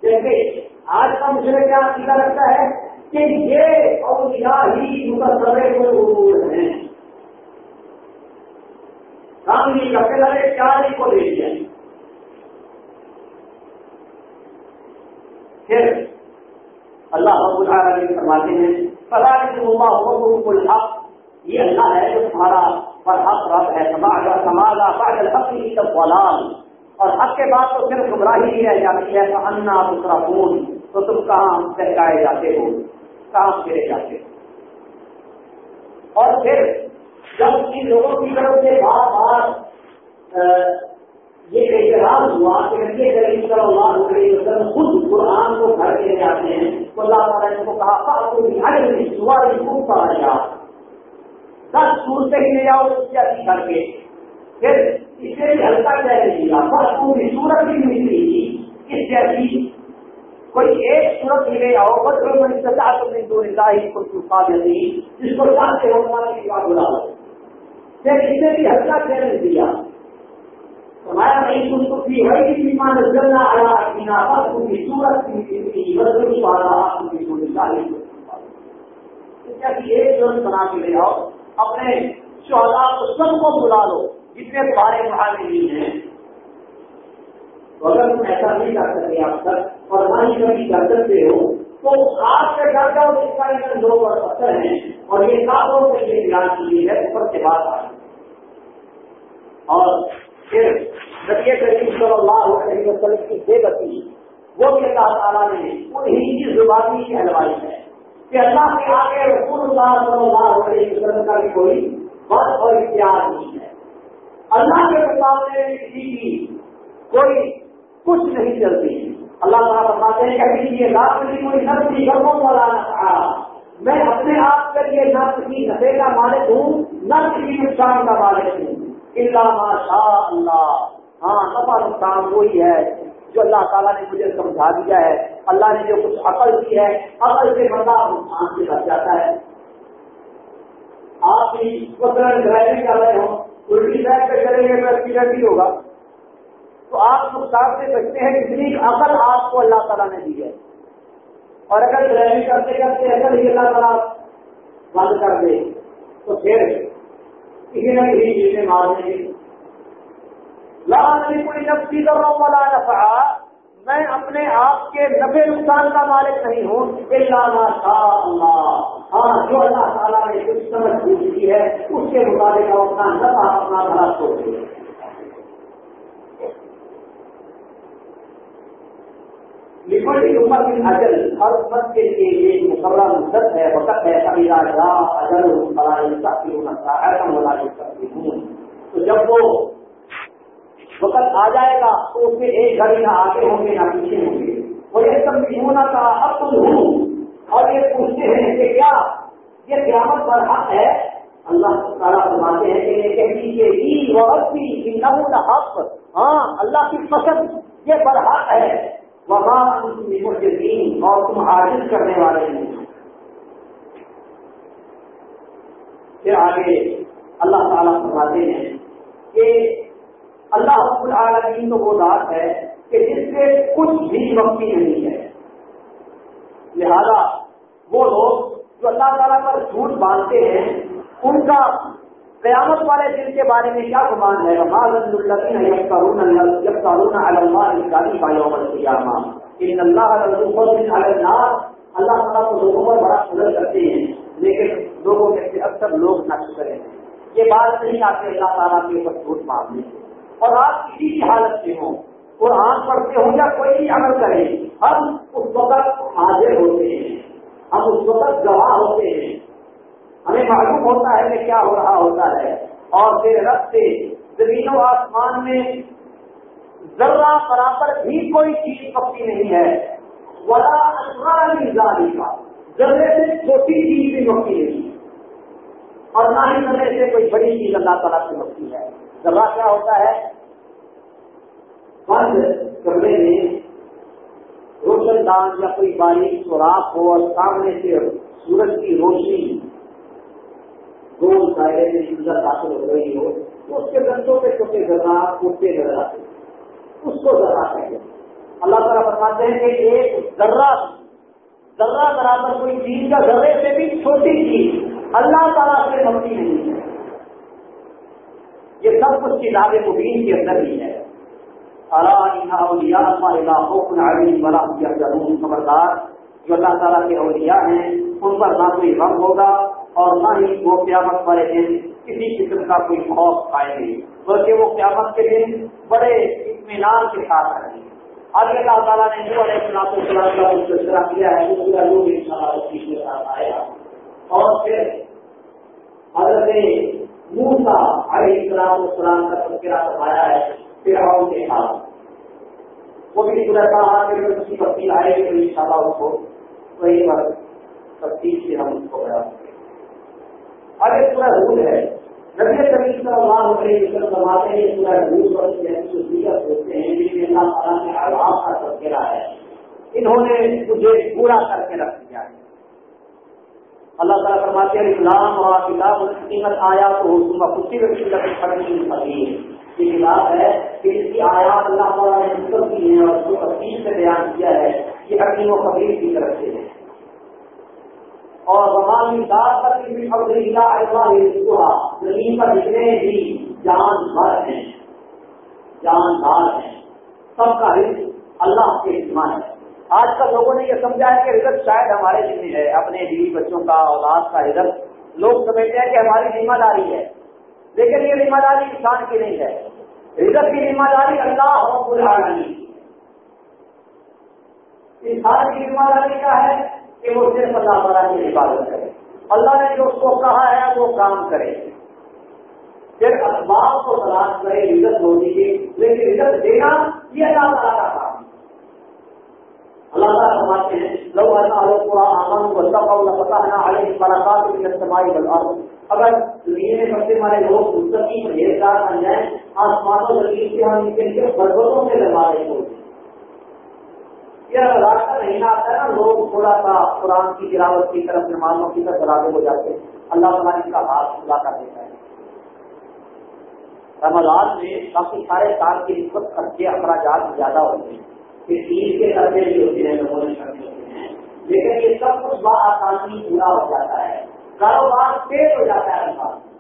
جیسے آج کا مجھے کیا سیدھا لگتا ہے کہ یہ اولیاء ہی متصرے کو ہیں۔ کام نہیں کرتے لگے چار ہی کو دے دیا پھر اللہ رب العالمین فرماتے ہیں فلا اللہ حکم الحق یہ اللہ ہے جو تمہارا پر حق رب ہے سماجا سماجا بعد الحق کی ضلال اور حق کے بعد تو صرف گمراہی ہی رہ جاتی ہے تو انا دوسرا خون تو تم کہاں بہکائے جاتے ہو کہاں پھیرے جاتے ہو اور پھر جب ان لوگوں کی طرف سے بار بار یہ اعتراض ہوا کہ نبی کریم صلی اللہ علیہ وسلم خود قرآن کو گھر کے جاتے ہیں، تو اللہ تعالیٰ نے کو کہا تو بہاری سواری خوب پڑھا جا دس سور سے ہی لے جاؤ جیسی کر کے۔ پھر اس سے بھی ہلکا کیا نہیں ملا بس پوری سورت بھی ملی تھی اس جیسی کوئی ایک صورت ملے آؤ بدر میں سزا تو نہیں دو ہی کو چھپا دیتی جس کو جانتے ہو کی بات بلا لو۔ پھر اس نے بھی اچھا ہلکا چیلنج دیا۔ ہمارا نہیں تم کو بھی ہے کہ ایمان جلنا آیا اپنا آپ کی صورت کی بدر والا آپ کی دو نکاہی ایک جن بنا کے لے آؤ، اپنے شہدا کو سب کو بلا لو، جتنے بارے بھاگ نہیں ہیں۔ اگر تم ایسا نہیں کر سکتے آپ تک، اور نہ ہی کبھی کر سکتے ہو، تو آپ کے گھر کا اس کا اتنے دو پر پتھر ہیں، اور یہ کافروں سے یہ تیار کی ہے اوپر سے بات آ اور پھر نبی کریم صلی اللہ علیہ وسلم کی بے بتی وہ بھی اللہ تعالیٰ نے انہیں کی زبانی کہلوائی ہے کہ اللہ کے آگے رسول اللہ صلی اللہ علیہ وسلم کا بھی کوئی بس اور اختیار نہیں ہے۔ اللہ کے مقابلے میں کسی کی کوئی کچھ نہیں چلتی۔ اللہ تعالیٰ فرماتے ہیں کہ یہ رات کی کوئی نفس کی گرموں والا نہ میں اپنے آپ کے لیے نفس کی نفے کا مالک ہوں، نفس کی نقصان کا مالک ہوں۔ اللہ شاء اللہ ہاں نفا نقصان وہی ہے جو اللہ تعالیٰ نے مجھے سمجھا دیا ہے۔ اللہ نے جو کچھ عقل کی ہے، عقل سے بندہ نقصان سے بچ جاتا ہے۔ آپ بھی ڈرائیونگ کر رہے ہوں، الٹی سائڈ پہ کریں گے تو ایکسیڈنٹ ہی ہوگا۔ تو آپ نقصان سے بچتے ہیں اتنی عقل آپ کو اللہ تعالیٰ نے دی ہے۔ اور اگر ڈرائیونگ کرتے کرتے اگر ہی اللہ تعالیٰ بند کر دے، تو پھر کسی نہ کسی چیز میں مار دیں گے لانے کوئی نفسی کروں والا نفع میں اپنے آپ کے نفے نقصان کا مالک نہیں ہوں۔ اللہ اللہ۔ ہاں جو اللہ تعالیٰ نے کچھ سمجھ پوچھ کی ہے، اس کے مطابق اپنا نفع، اپنا بھلا چھوڑ دیا لکھنی عمر کی اجل ہر امت کے لیے ایک مقررہ مدت ہے وقت ہے کبھی راجا اجل ہوں سکتی ہوں ایسا ملا سکتی ہوں تو جب وہ وقت آ جائے گا. تو اس میں ایک گھڑی نہ آگے ہوں گے، نہ پیچھے ہوں گے. اور یہ سب ہونا کا اب تم ہوں. اور یہ پوچھتے ہیں کہ کیا؟ یہ قیامت پر حق ہے؟ اللہ تعالیٰ فرماتے ہیں کہ یہ کہہ دیجیے ای وقت بھی نہ حق ہاں اللہ کی پسند یہ برحق ہے۔ وہاں دین اور تم حاضر کرنے والے ہیں پھر آگے اللہ تعالیٰ فرماتے ہیں کہ اللہ رب العالمین تو وہ ذات ہے کہ جس سے کچھ بھی وقتی نہیں ہے۔ لہذا وہ لوگ جو اللہ تعالیٰ پر جھوٹ باندھتے ہیں، ان کا قیامت والے دن کے بارے میں کیا گمان ہے؟ جب قارون ان اللہ اللہ تعالیٰ کو لوگوں پر بڑا قدر کرتے ہیں، لیکن لوگوں میں سے اکثر لوگ نہ شکر ہیں۔ یہ بات نہیں آتی اللہ تعالیٰ کے اوپر جھوٹ باندھنے اور آپ کسی کی حالت سے ہوں۔ قرآن پڑھتے ہوں یا کوئی بھی عمل کرے، ہم اس وقت حاضر ہوتے ہیں۔ ہم اس وقت گواہ ہوتے ہیں۔ ہمیں معلوم ہوتا ہے کہ کیا ہو رہا ہوتا ہے۔ اور پھر رب سے زمین و آسمان میں ذرا برابر بھی کوئی چیز پکی نہیں ہے۔ ولا ذالی کا ذرے سے چھوٹی چیز بھی مکی نہیں۔ اور نہ ہی ذرے سے کوئی بڑی چیز اللہ تعالیٰ سے مکی ہے۔ ذرا کیا ہوتا ہے؟ بند کرنے میں روشن دان یا کوئی باریک سوراخ ہو اور سامنے سے سورج کی روشنی گول دائرے میں اندر داخل ہو رہی ہو، تو اس کے گندوں پہ چھوٹے ذرا اٹھتے نظر آتے اس کو ذرا کہیں اللہ تعالیٰ فرماتے ہیں کہ ایک ذرا ذرا برابر کوئی چیز کا ذرے سے بھی چھوٹی چیز۔ اللہ تعالیٰ سے ممتی نہیں ہے۔ یہ سب کچھ کتاب مبین کے اندر ہی ہے۔ خبردار، جو اللہ تعالیٰ کے اولیاء ہیں، ان پر نہ کوئی غم ہوگا اور نہ ہی وہ قیامت والے دن کسی قسم کا کوئی خوف پائے گی، بلکہ وہ قیامت کے دن بڑے اطمینان کے ساتھ رہیں گے آگے اللہ تعالیٰ نے جو علیہ السلام کا سلسلہ کیا ہے، وہ پورا لوگ ان شاء اللہ کے ساتھ آئے گا اور پھر حضرت موسا علیہ السلام السلام کا تذکرہ فرمایا ہے، فرعون کے ساتھ۔ وہ بھی پورا کہا کہ اس کی بتی آئے گی ان شاء اللہ اس کو وہی پر تفتیش سے ہم اس کو بیان کریں۔ اب ایک پورا رول ہے۔ نبی کریم صلی اللہ علیہ وسلم فرماتے ہیں یہ پورا رول اور ہوتے ہیں جن میں اللہ تعالیٰ کے آرام کا تذکرہ ہے۔ انہوں نے تجھے پورا کر کے رکھ دیا۔ ہے اللہ تعالیٰ فرماتے ہیں اسلام اور کتاب قیمت آیا تو خوشی میں پڑھنی یہ کتاب ہے کہ اس کی آیات اللہ تعالیٰ نے مطلب کی ہیں اور اس کو تفصیل سے بیان کیا ہے کہ حکیم و خبیر کی طرف سے۔ ہے اور زمانی دار پر بھی خبر زمین پر جتنے بھی جاندار ہیں جاندار ہیں، سب کا رزق اللہ کے استعمال ہے۔ آج کل لوگوں نے یہ سمجھا ہے کہ رزق شاید ہمارے ذمہ ہے، اپنے بیوی بچوں کا، اولاد کا رزق۔ لوگ سمجھتے ہیں کہ ہماری ذمہ داری ہے، لیکن یہ ذمہ داری کسان کی نہیں ہے۔ رزق کی ذمہ داری اللہ رب العالمین۔ انسان کی ذمہ داری کیا ہے؟ کہ وہ صرف اللہ تعالیٰ کی حفاظت کرے۔ اللہ نے جو اس کو کہا ہے، وہ کام کرے۔ پھر اخبار کو تلاش کرے رزت ہونے کی لیکن رزت دینا یہ اللہ تعالیٰ کا کام اللہ تعالیٰ فرماتے ہیں، لو امن پتہ نہ علیہ فلاقات کی اجتماعی بلار اگر دنیا میں سب سے ہمارے لوگ مستقی پرہیزگار بن جائیں آسمانوں، زمین سے ہم ان کے لیے بربتوں سے لگا رہے ہو یہ راستہ نہیں آتا ہے نا، لوگ تھوڑا سا قرآن کی گراوٹ کی طرف، نمازوں کی طرف راغب ہو جاتے ہیں۔ اللہ تعالیٰ ان کا ہاتھ کھلا کر دیتا ہے۔ رمضان میں کافی سارے سال کی نسبت خرچے، اخراجات زیادہ ہوتے ہیں۔ پھر عید کے خرچے بھی ہوتے ہیں لوگوں نے خرچے ہوتے ہیں۔ لیکن یہ سب کچھ بآسانی پورا ہو جاتا ہے۔ کاروبار تیز ہو جاتا ہے انسان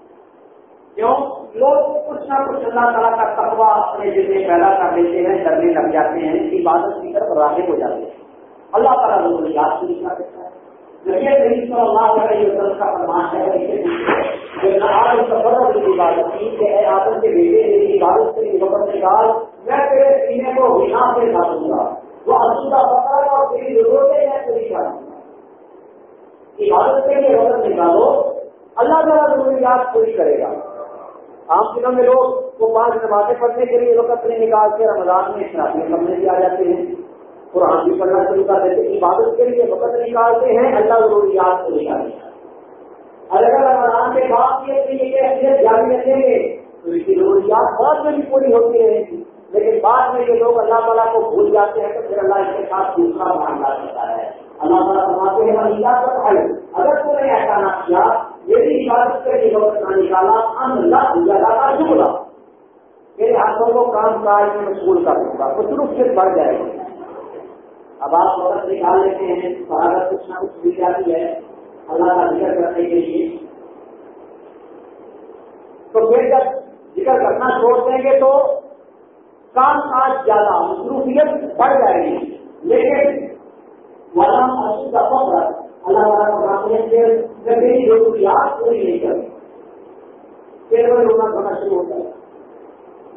کیوں؟ لوگ کچھ نہ کچھ اللہ تعالیٰ کا تقوا اپنے دل میں پیدا کر لیتے ہیں، ڈرنے لگ جاتے ہیں عبادت کی طرف راغب ہو جاتے ہیں۔ اللہ تعالیٰ لوگوں نے یاد نہیں کر دیتا ہے۔ نبی کریم صلی اللہ علیہ وسلم کا فرمان ہے جب عبادت کی کہ اے آدم کے بیٹے، میری عبادت سے وقت نکال میں تیرے سینے کو بنا سے ڈال دوں گا۔ وہ اسودہ پکڑ اور تیری ضرورتیں میں پوری کر دوں عبادت کے لیے وقت نکالو۔ اللہ تعالیٰ ضروریات پوری کرے گا۔ عام دنوں میں لوگ وہ پانچ نمازیں پڑھنے کے لیے وقت نہیں نکالتے رمضان میں شرابی کمرے بھی آ جاتے ہیں۔ قرآن بھی پڑھنا شروع کر دیتے عبادت کے لیے وقت نکالتے ہیں، اللہ ضروریات کو نکالتے ہیں اور اگر رمضان کے بعد یہ اہمیت جاری رکھیں گے، تو اس کی ضروریات بہت میں بھی پوری ہوتی رہے گی۔ لیکن بعد میں یہ لوگ اللہ تعالیٰ کو بھول جاتے ہیں تو پھر اللہ اس کے ساتھ دوسرا معاملہ کرتا ہے۔ اللہ تعالیٰ فرماتے ہیں اگر تم نے ایسا نہ کیا یہ بھی عبادت کے لیے وقت نہ نکالا اللہ زیادہ کا شکلا میرے ہاتھوں کو کام کاج میں مشغول کر دوں گا۔ مصروف سے بڑھ جائے گی اب آپ وقت نکال لیتے ہیں۔ تو کچھ نہ کچھ مل جاتی ہے۔ اللہ کا ذکر کرنے کے لیے۔ تو پھر جب ذکر کرنا چھوڑ دیں گے تو کام کاج زیادہ مصروفیت بڑھ جائے گی۔ لیکن ورنہ اصل کا اللہ تعالیٰ جب میری ضروریات پوری نہیں کرتی پھر وہ رونا شروع ہوتا ہے۔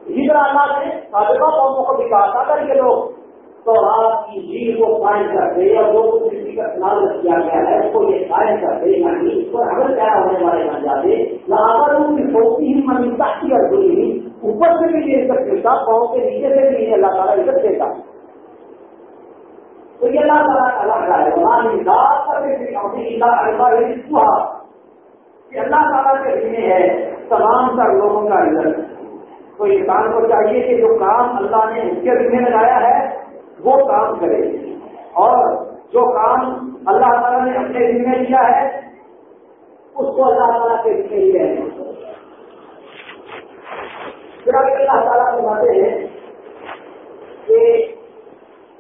اسی طرح اللہ نے سابقہ قوموں کو بھی کہا تھا لوگ تو آپ کی جی کو قائم کر دے جو کچھ کسی کا کیا گیا ہے، اس کو یہ قائم کر دے یعنی اس پر ہونے والے بن جاتے کی سوچتی ہی منی اوپر سے بھی یہ عزت دیتا پاؤں کے نیچے سے بھی اللہ تعالیٰ عزت دیتا۔ تو یہ اللہ تعالیٰ کا ہے۔ کہ اللہ تعالیٰ کے ذمہ ہے۔ تمام تر لوگوں کا عزت تو انسان کو چاہیے کہ جو کام اللہ نے اس کے ذمہ لگایا ہے، وہ کام کرے۔ اور جو کام اللہ تعالیٰ نے اپنے دل میں ہے، اس کو اللہ تعالیٰ کے ذمہ ہی رہے پھر اللہ تعالیٰ کو ہیں کہ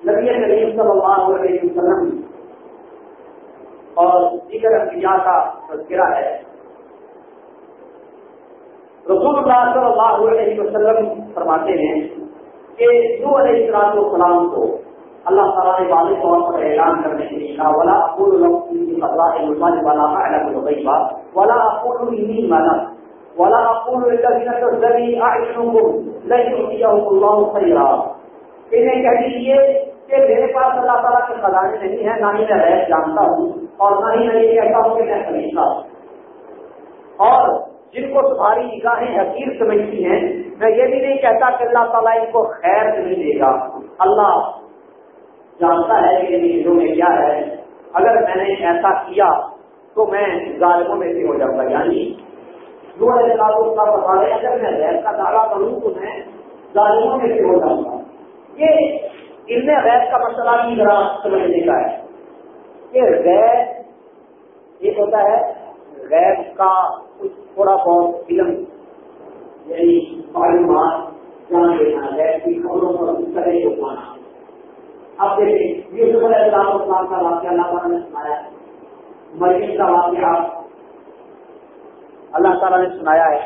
نبی کریم صلی اللہ علیہ وسلم اور دیگر انبیاء کا تذکرہ ہے۔ رسول اللہ صلی اللہ علیہ وسلم فرماتے ہیں کہ جو علیہ السلام السلام کو اللہ تعالیٰ نے واضح طور پر اعلان کرنے کے لیے کہا، ولا اقول اللہ والا الغیبہ ولا اقول انی مانا ولا اقول الذين تزدري اعينكم لن يؤتيهم الله خيرا۔ انہیں کہہ دیجیے کہ میرے پاس اللہ تعالیٰ کے خزانے نہیں ہیں، نہ ہی میں رہ جانتا ہوں اور نہ ہی میں یہ کہتا ہوں کہ میں خریدتا ہوں۔ اور جن کو تمہاری نگاہیں حقیر سمجھتی ہیں، میں یہ بھی نہیں کہتا کہ اللہ تعالیٰ ان کو خیر نہیں دے گا۔ اللہ جانتا ہے کہ ان چیزوں میں کیا ہے۔ اگر میں نے ایسا کیا تو میں ظالموں میں سے ہو جاؤں گا۔ یعنی جو کا بتا رہے اگر میں غیر کا دعویٰ کروں تو میں ظالموں میں سے ہو جاؤں گا۔ یہ علم غیب کا مسئلہ بھی ذرا سمجھنے کا ہے کہ غیب ایک ہوتا ہے غیب کا کچھ تھوڑا بہت علم یعنی معلومات جان لینا غیب کی خبروں پر اس طرح کو پانا اب دیکھیں، یوسف علیہ السلام اسلام کا واقعہ اللہ تعالیٰ نے سنایا۔ مریم کا واقعہ اللہ تعالیٰ نے سنایا ہے۔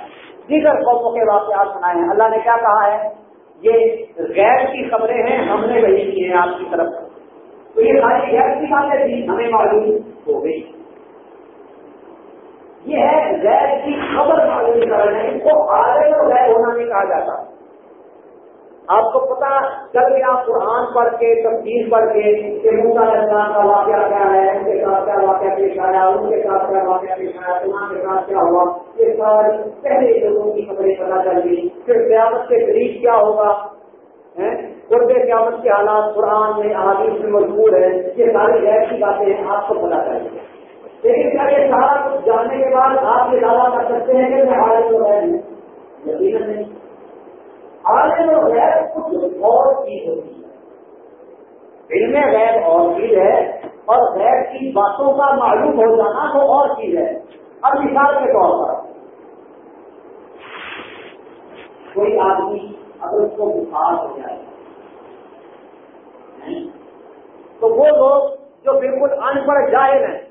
دیگر قوموں کے واقعات سنائے ہیں۔ اللہ نے کیا کہا ہے؟ یہ غیر کی خبریں ہیں، ہم نے وہی کی ہیں آپ کی طرف۔ تو یہ ساری غیر کی باتیں تھی ہمیں معلوم ہو گئی۔ یہ ہے غیر کی خبر معلوم کر رہے اس کو آگے تو غیر ہونا نہیں کہا جاتا۔ آپ کو پتا چل گیا قرآن پڑھ کے تفصیل پڑھ کے کہ موسا اسلام کا واقعہ کیا ہے، ان کے ساتھ کیا واقعہ پیش آیا، ان کے ساتھ کیا واقعہ پیش آیا قرآن کے ساتھ کیا ہوا۔ یہ ساری پہلے لوگوں کی خبریں پتا چل گئی۔ پھر قیامت کے قریب کیا ہوگا؟ قرب قیامت کے حالات قرآن میں، احادیث میں مجبور ہے یہ ساری غیر کی باتیں آپ کو پتا چل گئی۔ لیکن کیا یہ سارا کچھ جاننے کے بعد آپ یہ دعویٰ کر سکتے ہیں کہ میں حالت ہو رہا ہوں؟ یقیناً نہیں۔ عالم و غیر کچھ اور چیز ہوتی ہے۔ علم غیر اور چیز ہے اور غیر کی باتوں کا معلوم ہو جانا وہ اور چیز ہے۔ اب مثال کے طور پر۔ کوئی آدمی اگر اس کو بخار ہو جائے تو وہ لوگ جو بالکل ان پڑھ جائے ہیں،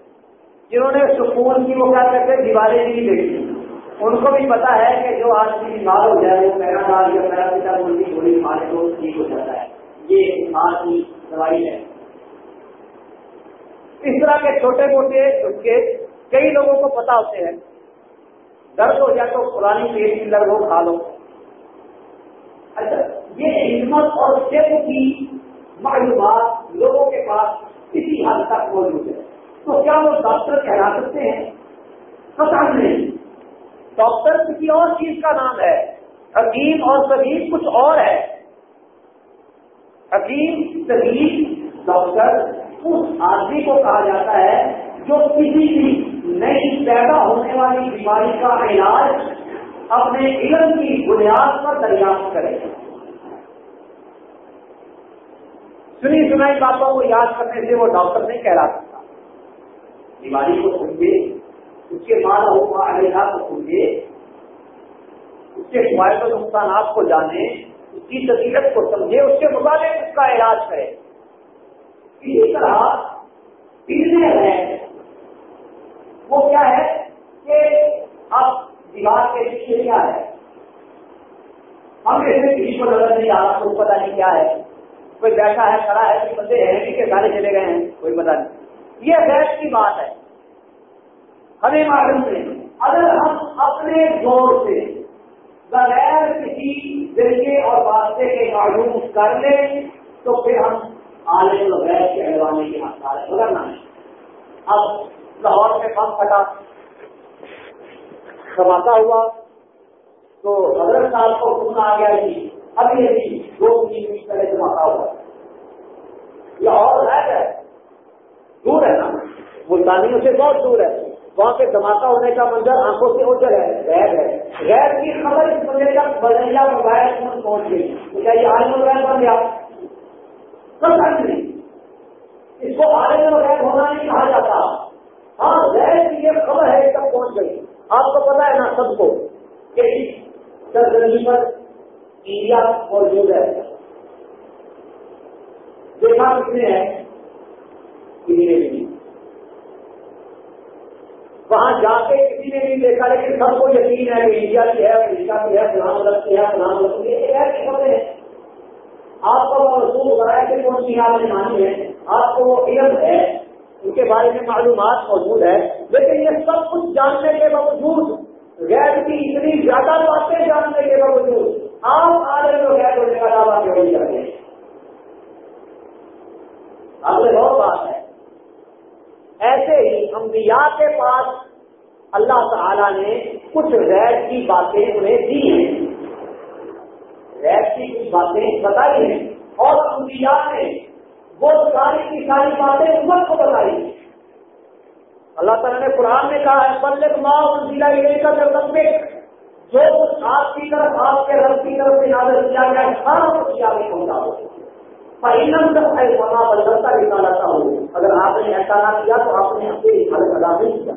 جنہوں نے سکون کی وہ کیا کہتے ہیں، دیواریں نہیں دیکھی۔ ان کو بھی پتا ہے کہ جو آدمی بیمار ہو جائے، وہ پیرا ڈال یا پیرا پیٹا کی گولی مارے تو ٹھیک ہو جاتا ہے۔ یہ بیمار کی دوائی ہے۔ اس طرح کے چھوٹے موٹے اس کے کئی لوگوں کو پتا ہوتے ہیں۔ درد ہو جائے تو پرانی پیٹ کی لڑ کھا لو۔ اچھا یہ ہمت اور شیپ کی معلومات لوگوں کے پاس کسی حد تک موجود ہے۔ تو کیا وہ ڈاکٹر کہلا سکتے ہیں؟ پتا نہیں۔ ڈاکٹر کسی اور چیز کا نام ہے۔ حکیم اور طبیب کچھ اور ہے۔ حکیم طبیب ڈاکٹر، اس آدمی کو کہا جاتا ہے جو کسی بھی نئی پیدا ہونے والی بیماری کا علاج اپنے علم کی بنیاد پر دریافت کرے سنی سنائی باتوں کو یاد کرنے سے وہ ڈاکٹر نہیں کہہ رہا سکتا بیماری کو سمجھے اس کے بعد وہ علیحدہ کو سمجھے اس کے فوائد و نقصانات کو جانے، اس کی طبیعت کو سمجھے، اس کے مطابق اس کا علاج کرے۔ اسی طرح پینے ہے وہ کیا ہے کہ آپ دیوار کے پیچھے کیا ہے ہم ایسے کسی کو نظر نہیں آ رہا کوئی پتا نہیں کیا ہے۔ کوئی بیٹھا ہے، کھڑا ہے کوئی بندے ہیں کہ سارے چلے گئے ہیں، کوئی پتا نہیں۔ یہ بیٹھ کی بات ہے۔ ہمیں معلوم ہے اگر ہم اپنے زور سے بغیر کسی ذریعے اور واسطے کے معلوم کر لیں، تو پھر ہم عالم غیر کے اڑوانے کے مسئلہ گزرنا ہے اب لاہور میں کم پھٹا دھماکہ ہوا تو حضرت صاحب کو فون آ گیا جی ابھی ابھی دو تین دن پہلے دھماکہ ہوا۔ لاہور ہے۔ دور ہے نا۔ ملتانیوں سے بہت دور ہے۔ وہاں پہ دھماکہ ہونے کا منظر آنکھوں سے اوجل ہے۔ غیر ہے۔ غیر کی خبر اس بندے کا بدلیا موبائل فون پہنچ گئی۔ تو کیا یہ عالم غیر بن گیا۔ کب نہیں اس کو عالم غیر ہونا نہیں کہا جاتا۔ ہاں غیر کی یہ خبر ہے تک پہنچ گئی۔ آپ کو پتا ہے نا سب کو کہ سرزمین پر انڈیا موجود ہے، دیکھا کس نے ہے؟ کسی نے بھی وہاں جا کے کسی نے نہیں دیکھا، لیکن سب کو یقین ہے کہ انڈیا کی ہے، امریکہ کی ہے، فلاں ملک کی ہے، فلاں ملک کی ہے خبریں ہیں آپ کو وہ رسول بتایا کہ کون سی آپ نے مانی ہے؟ آپ کو وہ علم ہے ان کے بارے میں معلومات موجود ہے لیکن یہ سب کچھ جاننے کے باوجود غیر کی اتنی زیادہ باتیں جاننے کے باوجود آپ آگے جو غیر ہونے کا دعویٰ کیوں نہیں کرتے؟ آگے بہت بات ہے۔ ایسے ہی انبیاء کے پاس اللہ تعالی نے کچھ غیر کی باتیں انہیں دی ہیں۔ غیر کی کچھ باتیں بتائی ہیں اور انبیاء نے وہ ساری کی ساری باتیں امت کو بتائی۔ اللہ تعالیٰ نے قرآن میں کہا ہے پلک ماں ضلع کا جب جو آپ کی طرف، آپ کے رب کی طرف سے یاد کیا گیا ہے، سارا کچھ یاد نہیں پہنچا ہو پہلم تک ہے سما بدلتا نکالاتا ہوں اگر آپ نے ایسا نہ کیا تو آپ نے اپنے حالت ادا نہیں کیا۔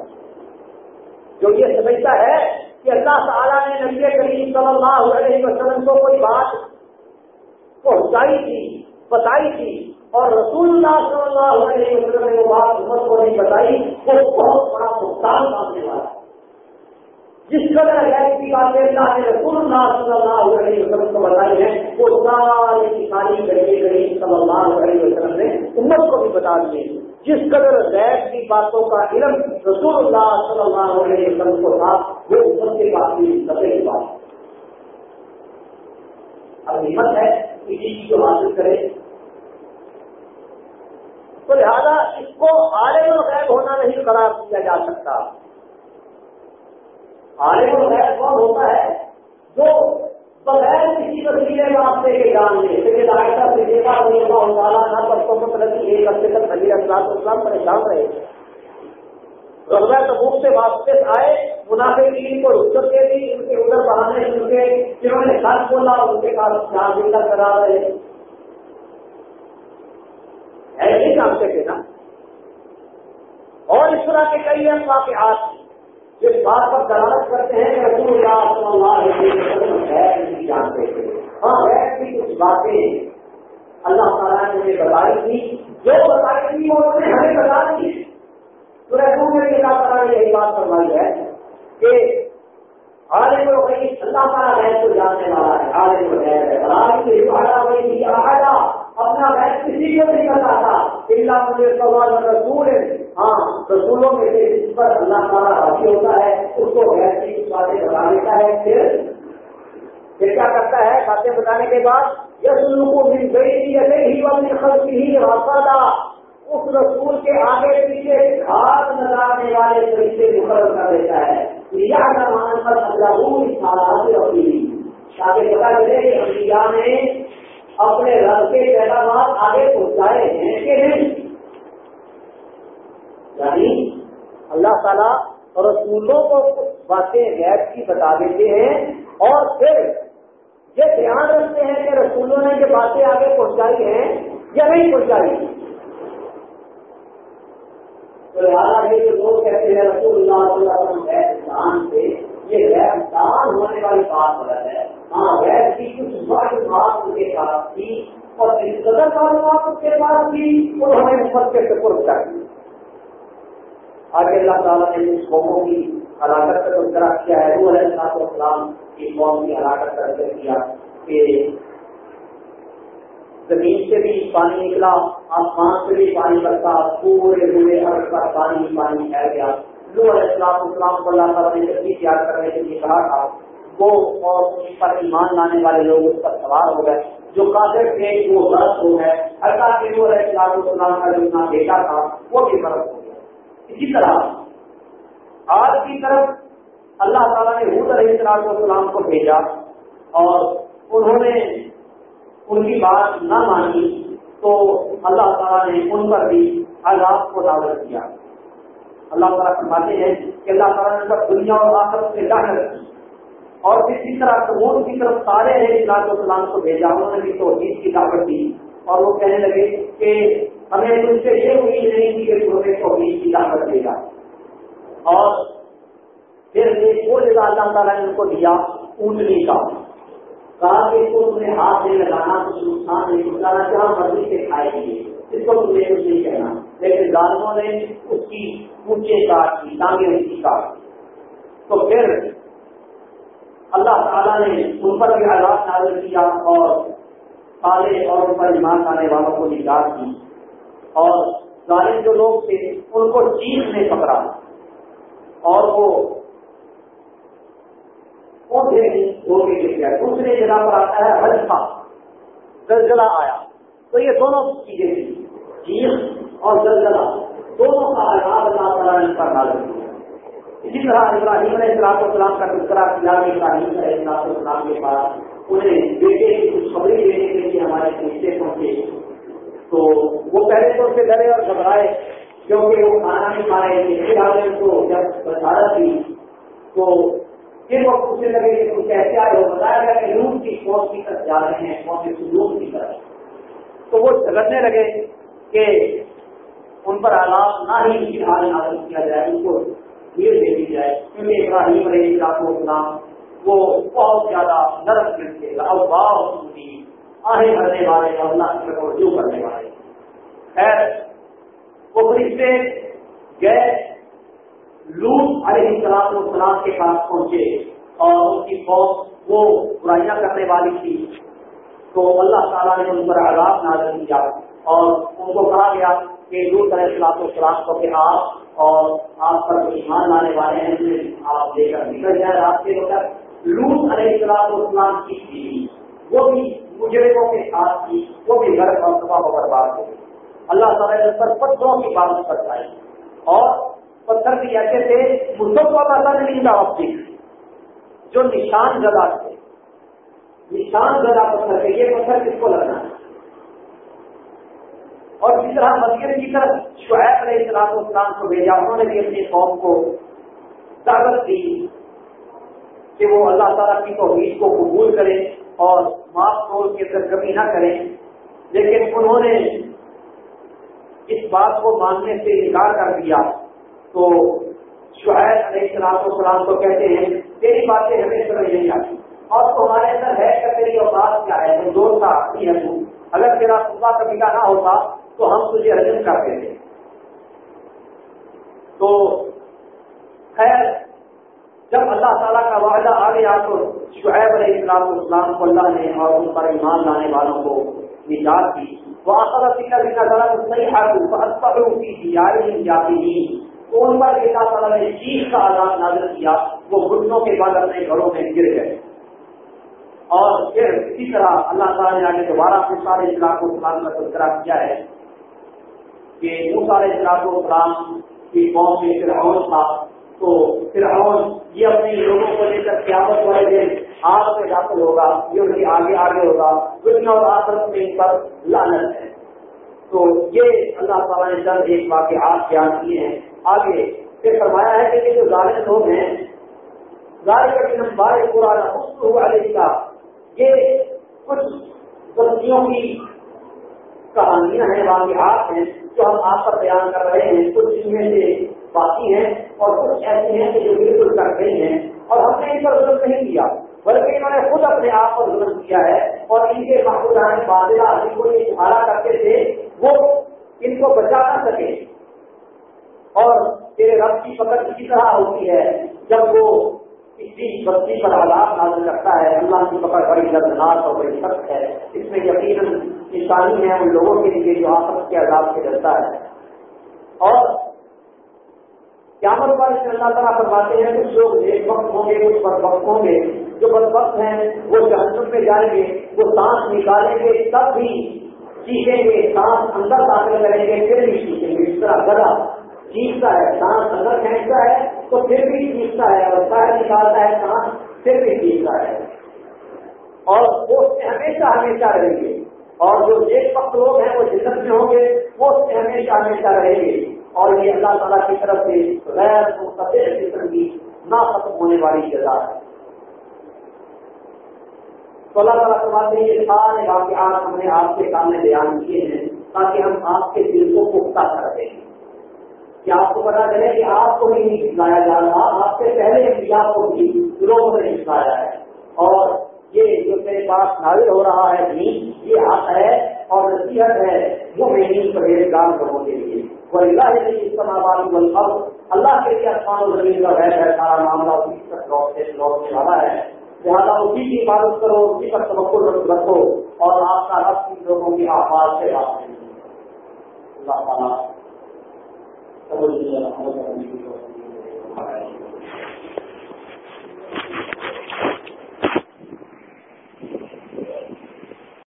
جو یہ سمجھتا ہے کہ اللہ تعالیٰ نے نبی کریم صلی اللہ علیہ وسلم کو کوئی بات پہنچائی تھی، بتائی تھی اور رسول اللہ صلی اللہ علیہ وسلم نے وہ بات امت کو نہیں بتائی وہ بہت بڑا نقصان ماننے والا جس قدر غیر کی باتیں اللہ نے رسول اللہ صلی اللہ علیہ وسلم کو بتائی ہے وہ ساری کی ساری گریے غریب صلی اللہ علیہ وسلم نے امت کو بھی بتا دیے جس قدر غیر کی باتوں کا علم رسول اللہ صلی اللہ علیہ وسلم کو تھا، وہ امت کے بات کی سطح کی بات اب ہمت ہے کسی چیز کو حاصل کرے تو لہذا اس کو عالم غیب ہونا نہیں قرار کیا جا سکتا۔ عالم غیر کون ہوتا ہے؟ جو بغیر کسی وسیلے واسطے کے جان لے لیکن آئسہ سے دیکھا نہیں ہوگا ان والا نہ بچوں کو طرح ایک ہفتے تک نبی اسلام اسلام پریشان رہے۔ رضا تبوک سے واپس آئے منافع دین کو رخصت دے دی، ان کے ادھر بہانے، ان کے جنہوں نے سچ بولا، ان کے پاس جان زندہ کرا رہے ایسے جانتے تھے نا اور اس طرح کے کئی واقعات جس بات پر دلالت کرتے ہیں کہ رسول اللہ صلی اللہ علیہ وسلم غیر نہیں جانتے تھے۔ ہاں غیر کی کچھ باتیں اللہ تعالیٰ نے مجھے بتائی تھی۔ جو بتائی تھی وہ انہوں نے ہمیں بتا دی۔ تو رسول میں اللہ تعالیٰ نے یہی بات فرمائی ہے کہ عالم و غیر اللہ تعالیٰ غیر کو جاننے والا ہے۔ عالم و غیر ہے عالم کو وہی اپنا غیر کسی کو نہیں بتاتا۔ اللہ مجھے سوال رسول ہے ہاں رسولوں میں سے جس پر اللہ تعالیٰ حاضر ہوتا ہے، اس کو غیر کی باتیں بتا دیتا ہے۔ پھر پھر کیا کرتا ہے؟ باتیں بتانے کے بعد یس کو مل گئی ہی والی خرچ ہی راسا اس رسول کے آگے پیچھے ہاتھ نظارنے والے طریقے مقرر کر دیتا ہے۔ یہ مان پر اللہ اپنی تاکہ پتا چلے کہ امریکہ نے اپنے رب کے پیداوار آگے پہنچائے ہیں کہ نہیں۔ یعنی اللہ تعالیٰ رسولوں کو باتیں غیر کی بتا دیتے ہیں اور پھر یہ دھیان رکھتے ہیں کہ رسولوں نے یہ باتیں آگے پہنچائی ہیں یا نہیں پہنچائی تو یہ جو لوگ کہتے ہیں رسول اللہ صلی اللہ علیہ وسلم انسان سے یہ غیر دان ہونے والی بات غلط ہے۔ ہاں غیر کی کچھ بڑی بات ان کے پاس تھی اور جس قدر معلومات ان کے پاس تھی، انہوں نے سب کے سپرد کر دی آگے اللہ تعالیٰ نے اس قوموں کی ہلاکت کا تذکرہ کیا ہے وہ علیہ السلام کی قوم کی ہلاکت کا ذکر کیا کہ زمین سے بھی پانی نکلا، آسمان سے بھی پانی برتا پورے پورے عرض کا پانی پانی پھیل گیا۔ لو علیہ السلام اسلام کو اللہ تعالیٰ نے جلدی تیار کرنے کے لیے کہا تھا، وہ اور اس پر ایمان لانے والے لوگ اس پر سوار ہو گئے۔ جو کافر تھے، وہ غلط ہو گئے۔ اللہ کے لو علیہ السلام اسلام کا جو بیٹا تھا، وہ بھی غلط ہو گیا۔ اسی طرح آج کی طرف اللہ تعالیٰ نے حود علیہ السلام السلام کو بھیجا اور انہوں نے ان کی بات نہ مانی تو اللہ تعالیٰ نے ان پر بھی عذاب کو دعوت کیا۔ اللہ تعالیٰ فرماتے ہیں کہ اللہ تعالیٰ نے سب دنیا اور آخرت سے ظاہر کی۔ اور اسی طرح سمون کی طرف سارے علیہ السلام کو بھیجا۔ انہوں نے بھی توحید کی دعوت دی اور وہ کہنے لگے کہ ہمیں تم سے یہ امید نہیں تھی کہ تم ہمیں توحید کی طاقت دے گا۔ اور پھر وہ جگہ اللہ تعالیٰ نے ان کو دیا، اونٹنی کا۔ کہا کہ اس کو تم نے ہاتھ نہیں لگانا کچھ نقصان نہیں پہنچانا جہاں مرضی سے کھائے گی۔ اس کو تم نے کچھ نہیں کہنا۔ لیکن ظالموں نے اس کی اونچے کاٹ کی ٹانگیں اس کی کاٹ تو پھر اللہ تعالیٰ نے ان پر بھی آزاد نازل کیا اور پالے اور ان پر ایمان آنے والوں کو نجات کی اور ظالم جو لوگ تھے، ان کو چیز نے پکڑا۔ اور وہ دوسرے جگہ پر آتا ہے ہلکا زلزلہ آیا۔ تو یہ دونوں چیزیں تھیں۔ چیز اور زلزلہ۔ دونوں کا آزاد اللہ تعالیٰ نے پر ڈال دیا اسی طرح ابراہیم علیہ السلام السلام کا تذکرہ کیا کہ ابراہیم علیہ السلام السلام کے پاس۔ انہیں بیٹے کی خوشخبری دینے کے لیے ہمارے رشتے پہنچے۔ تو وہ پہلے تو اسے ڈرے اور گھبرائے، کیونکہ وہ کھانا نہیں کھا رہے تھے۔ پھر آپ نے کو جب بتا تھی تو پھر وہ پوچھنے لگے کہ تم کیسے آئے ہو؟ بتایا گیا کہ لوٹ کی فوج کی طرف جا رہے ہیں فوج کے سلوک کی طرف۔ تو وہ جھگڑنے لگے کہ ان پر آلات نہ ہی کی حال نازل کیا جائے، ان کو دیر دے دی جائے۔ کیونکہ ابراہیم علیہ السلام اسلام وہ بہت زیادہ نرم دل تھے اب باؤ آہیں بھرنے والے اللہ کی طرف رجوع کرنے والے۔ خیر وہ فرشتے گئے لوٹ علیہ السلام السلام کے پاس پہنچے اور ان کی فوج وہ برائیاں کرنے والی تھی۔ تو اللہ تعالیٰ نے ان پر عذاب نازل کیا اور ان کو کہا گیا کہ لوٹ علیہ السلام السلام کو کہ آپ اور آپ پر ایمان لانے والے ہیں، آپ لے کر نکل جائیں راستے ہو کر لوٹ علیہ السلام السلام کی تھی وہ بھی مجرموں کے ساتھ تھی، وہ بھی گھر اور سبا کو برباد ہو اللہ تعالیٰ نے پر پتھروں کی بات بتائی اور پتھر بھی ایسے تھے مدت کو پتا نہیں تھا اپنی جو نشان زدہ تھے۔ نشان زدہ پتھر تھے، یہ پتھر کس کو لگنا ہے؟ اور جس طرح مسجد کی طرف شعیب علیہ السلام اسلام کو بھیجا، انہوں نے بھی اپنی قوم کو طاقت دی کہ وہ اللہ تعالیٰ کی توحید کو قبول کرے۔ اور معاف طور کے اندر کمی نہ کریں۔ لیکن انہوں نے اس بات کو ماننے سے انکار کر دیا۔ تو شہید علیہ السلام السلام کو کہتے ہیں، تیری باتیں ہمیں سمجھ نہیں آتی اور تمہارے اندر ہے کہ تیری اوقات کیا ہے؟ تو دو تھا ہے تو۔ اگر تیرا خدا کبھی کا نہ ہوتا تو ہم تجھے حجم کرتے تھے تو خیر جب اللہ تعالیٰ کا وعدہ آ گیا تو شعیب علیہ السلام اسلام کو اللہ نے اور ان پر ایمان لانے والوں کو نجات کی وہ آخر فکر نظر صحیح جاتی ان پر اللہ تعالیٰ نے چیز کا آزاد نازل کیا۔ وہ گھٹنوں کے بعد اپنے گھروں میں گر گئے۔ اور پھر اسی طرح اللہ تعالیٰ نے آگے دوبارہ اپنے سارے اجلاس کو اسلام کا تذکرہ کیا ہے کہ وہ سارے اجلاس و اسلام کی قوم میں پھر اور تھا۔ تو پھر یہ اپنے لوگوں کو لے کر قیامت والے دن آپ میں داخل ہوگا، یہ ان کی آگے آگے ہوگا۔ دنیا اور آخرت میں ان پر لانت ہے۔ تو یہ اللہ تعالیٰ نے چند ایک واقعات بیان کیے ہیں۔ آگے پھر فرمایا ہے کہ یہ جو ظالم لوگ ہیں ظاہر کا دن بارے پرانا ہوا کا یہ کچھ غلطیوں کی کہانیاں ہیں، واقعات ہیں جو ہم آپ پر بیان کر رہے ہیں۔ کچھ ان میں سے باقی ہیں اور کچھ ایسے ہیں کہ جو بالکل کر گئی ہیں۔ اور ہم نے ان پر ظلم نہیں کیا، بلکہ انہوں نے خود اپنے آپ پر ظلم کیا ہے۔ اور ان کے محبوبہ بادلہ کو یہ اشارہ کرتے تھے، وہ ان کو بچا نہ سکے۔ اور تیرے رب کی پکڑ اسی طرح ہوتی ہے جب وہ کسی بستی پر آزاد نازل کرتا ہے۔ اللہ کی پکڑ بڑی دردناک اور بڑی سخت ہے۔ اس میں یقیناً نشانی ہے ان لوگوں کے لیے جو آپس کے عذاب سے ڈرتا ہے۔ اور قیامت پر اللہ تعالیٰ فرماتے ہیں کچھ لوگ ایک وقت ہوں گے، کچھ بد وقت ہوں گے۔ جو بد وقت ہیں، وہ جہنم میں جائیں گے، وہ سانس نکالیں گے، تب بھی سیکھیں گے، سانس اندر داخل کریں گے، پھر بھی سیکھیں گے۔ اس طرح گلا چیختا ہے، سانس اندر کھینچتا ہے، تو پھر بھی چیختا ہے، اور باہر نکالتا ہے، سانس پھر بھی چیختا ہے۔ اور وہ ہمیشہ ہمیشہ رہیں گے۔ اور جو ایک وقت لوگ ہیں وہ جنت میں ہوں گے، وہ ہمیشہ ہمیشہ رہیں گے۔ اور یہ اللہ تعالیٰ کی طرف سے غیر قسم کی نہ ختم ہونے والی جزا ہے۔ تو اللہ تعالیٰ فرماتے ہیں، یہ سارے واقعات ہم نے آپ کے سامنے بیان کیے ہیں تاکہ ہم آپ کے دل کو پختہ کر دیں۔ کہ آپ کو پتا چلے کہ آپ کو بھی نہیں سکھلایا جا رہا، آپ سے پہلے بھی کو بھی لوگوں نے سکھلایا ہے۔ اور یہ جو میرے پاس نازل ہو رہا ہے دین یہ حق ہے اور نصیحت ہے وہ میرے کام لوگوں کے لیے۔ اللہ اللہ کے لیے اسمان و زمین کا غیر ہے، سارا معاملہ اسی تک لوٹ لوٹنے والا ہے۔ لہٰذا اسی کی عبادت کرو، اسی پر تبکر رکھو اور آپ کا رب ان لوگوں کی آواز سے آپ اللہ تعالیٰ جی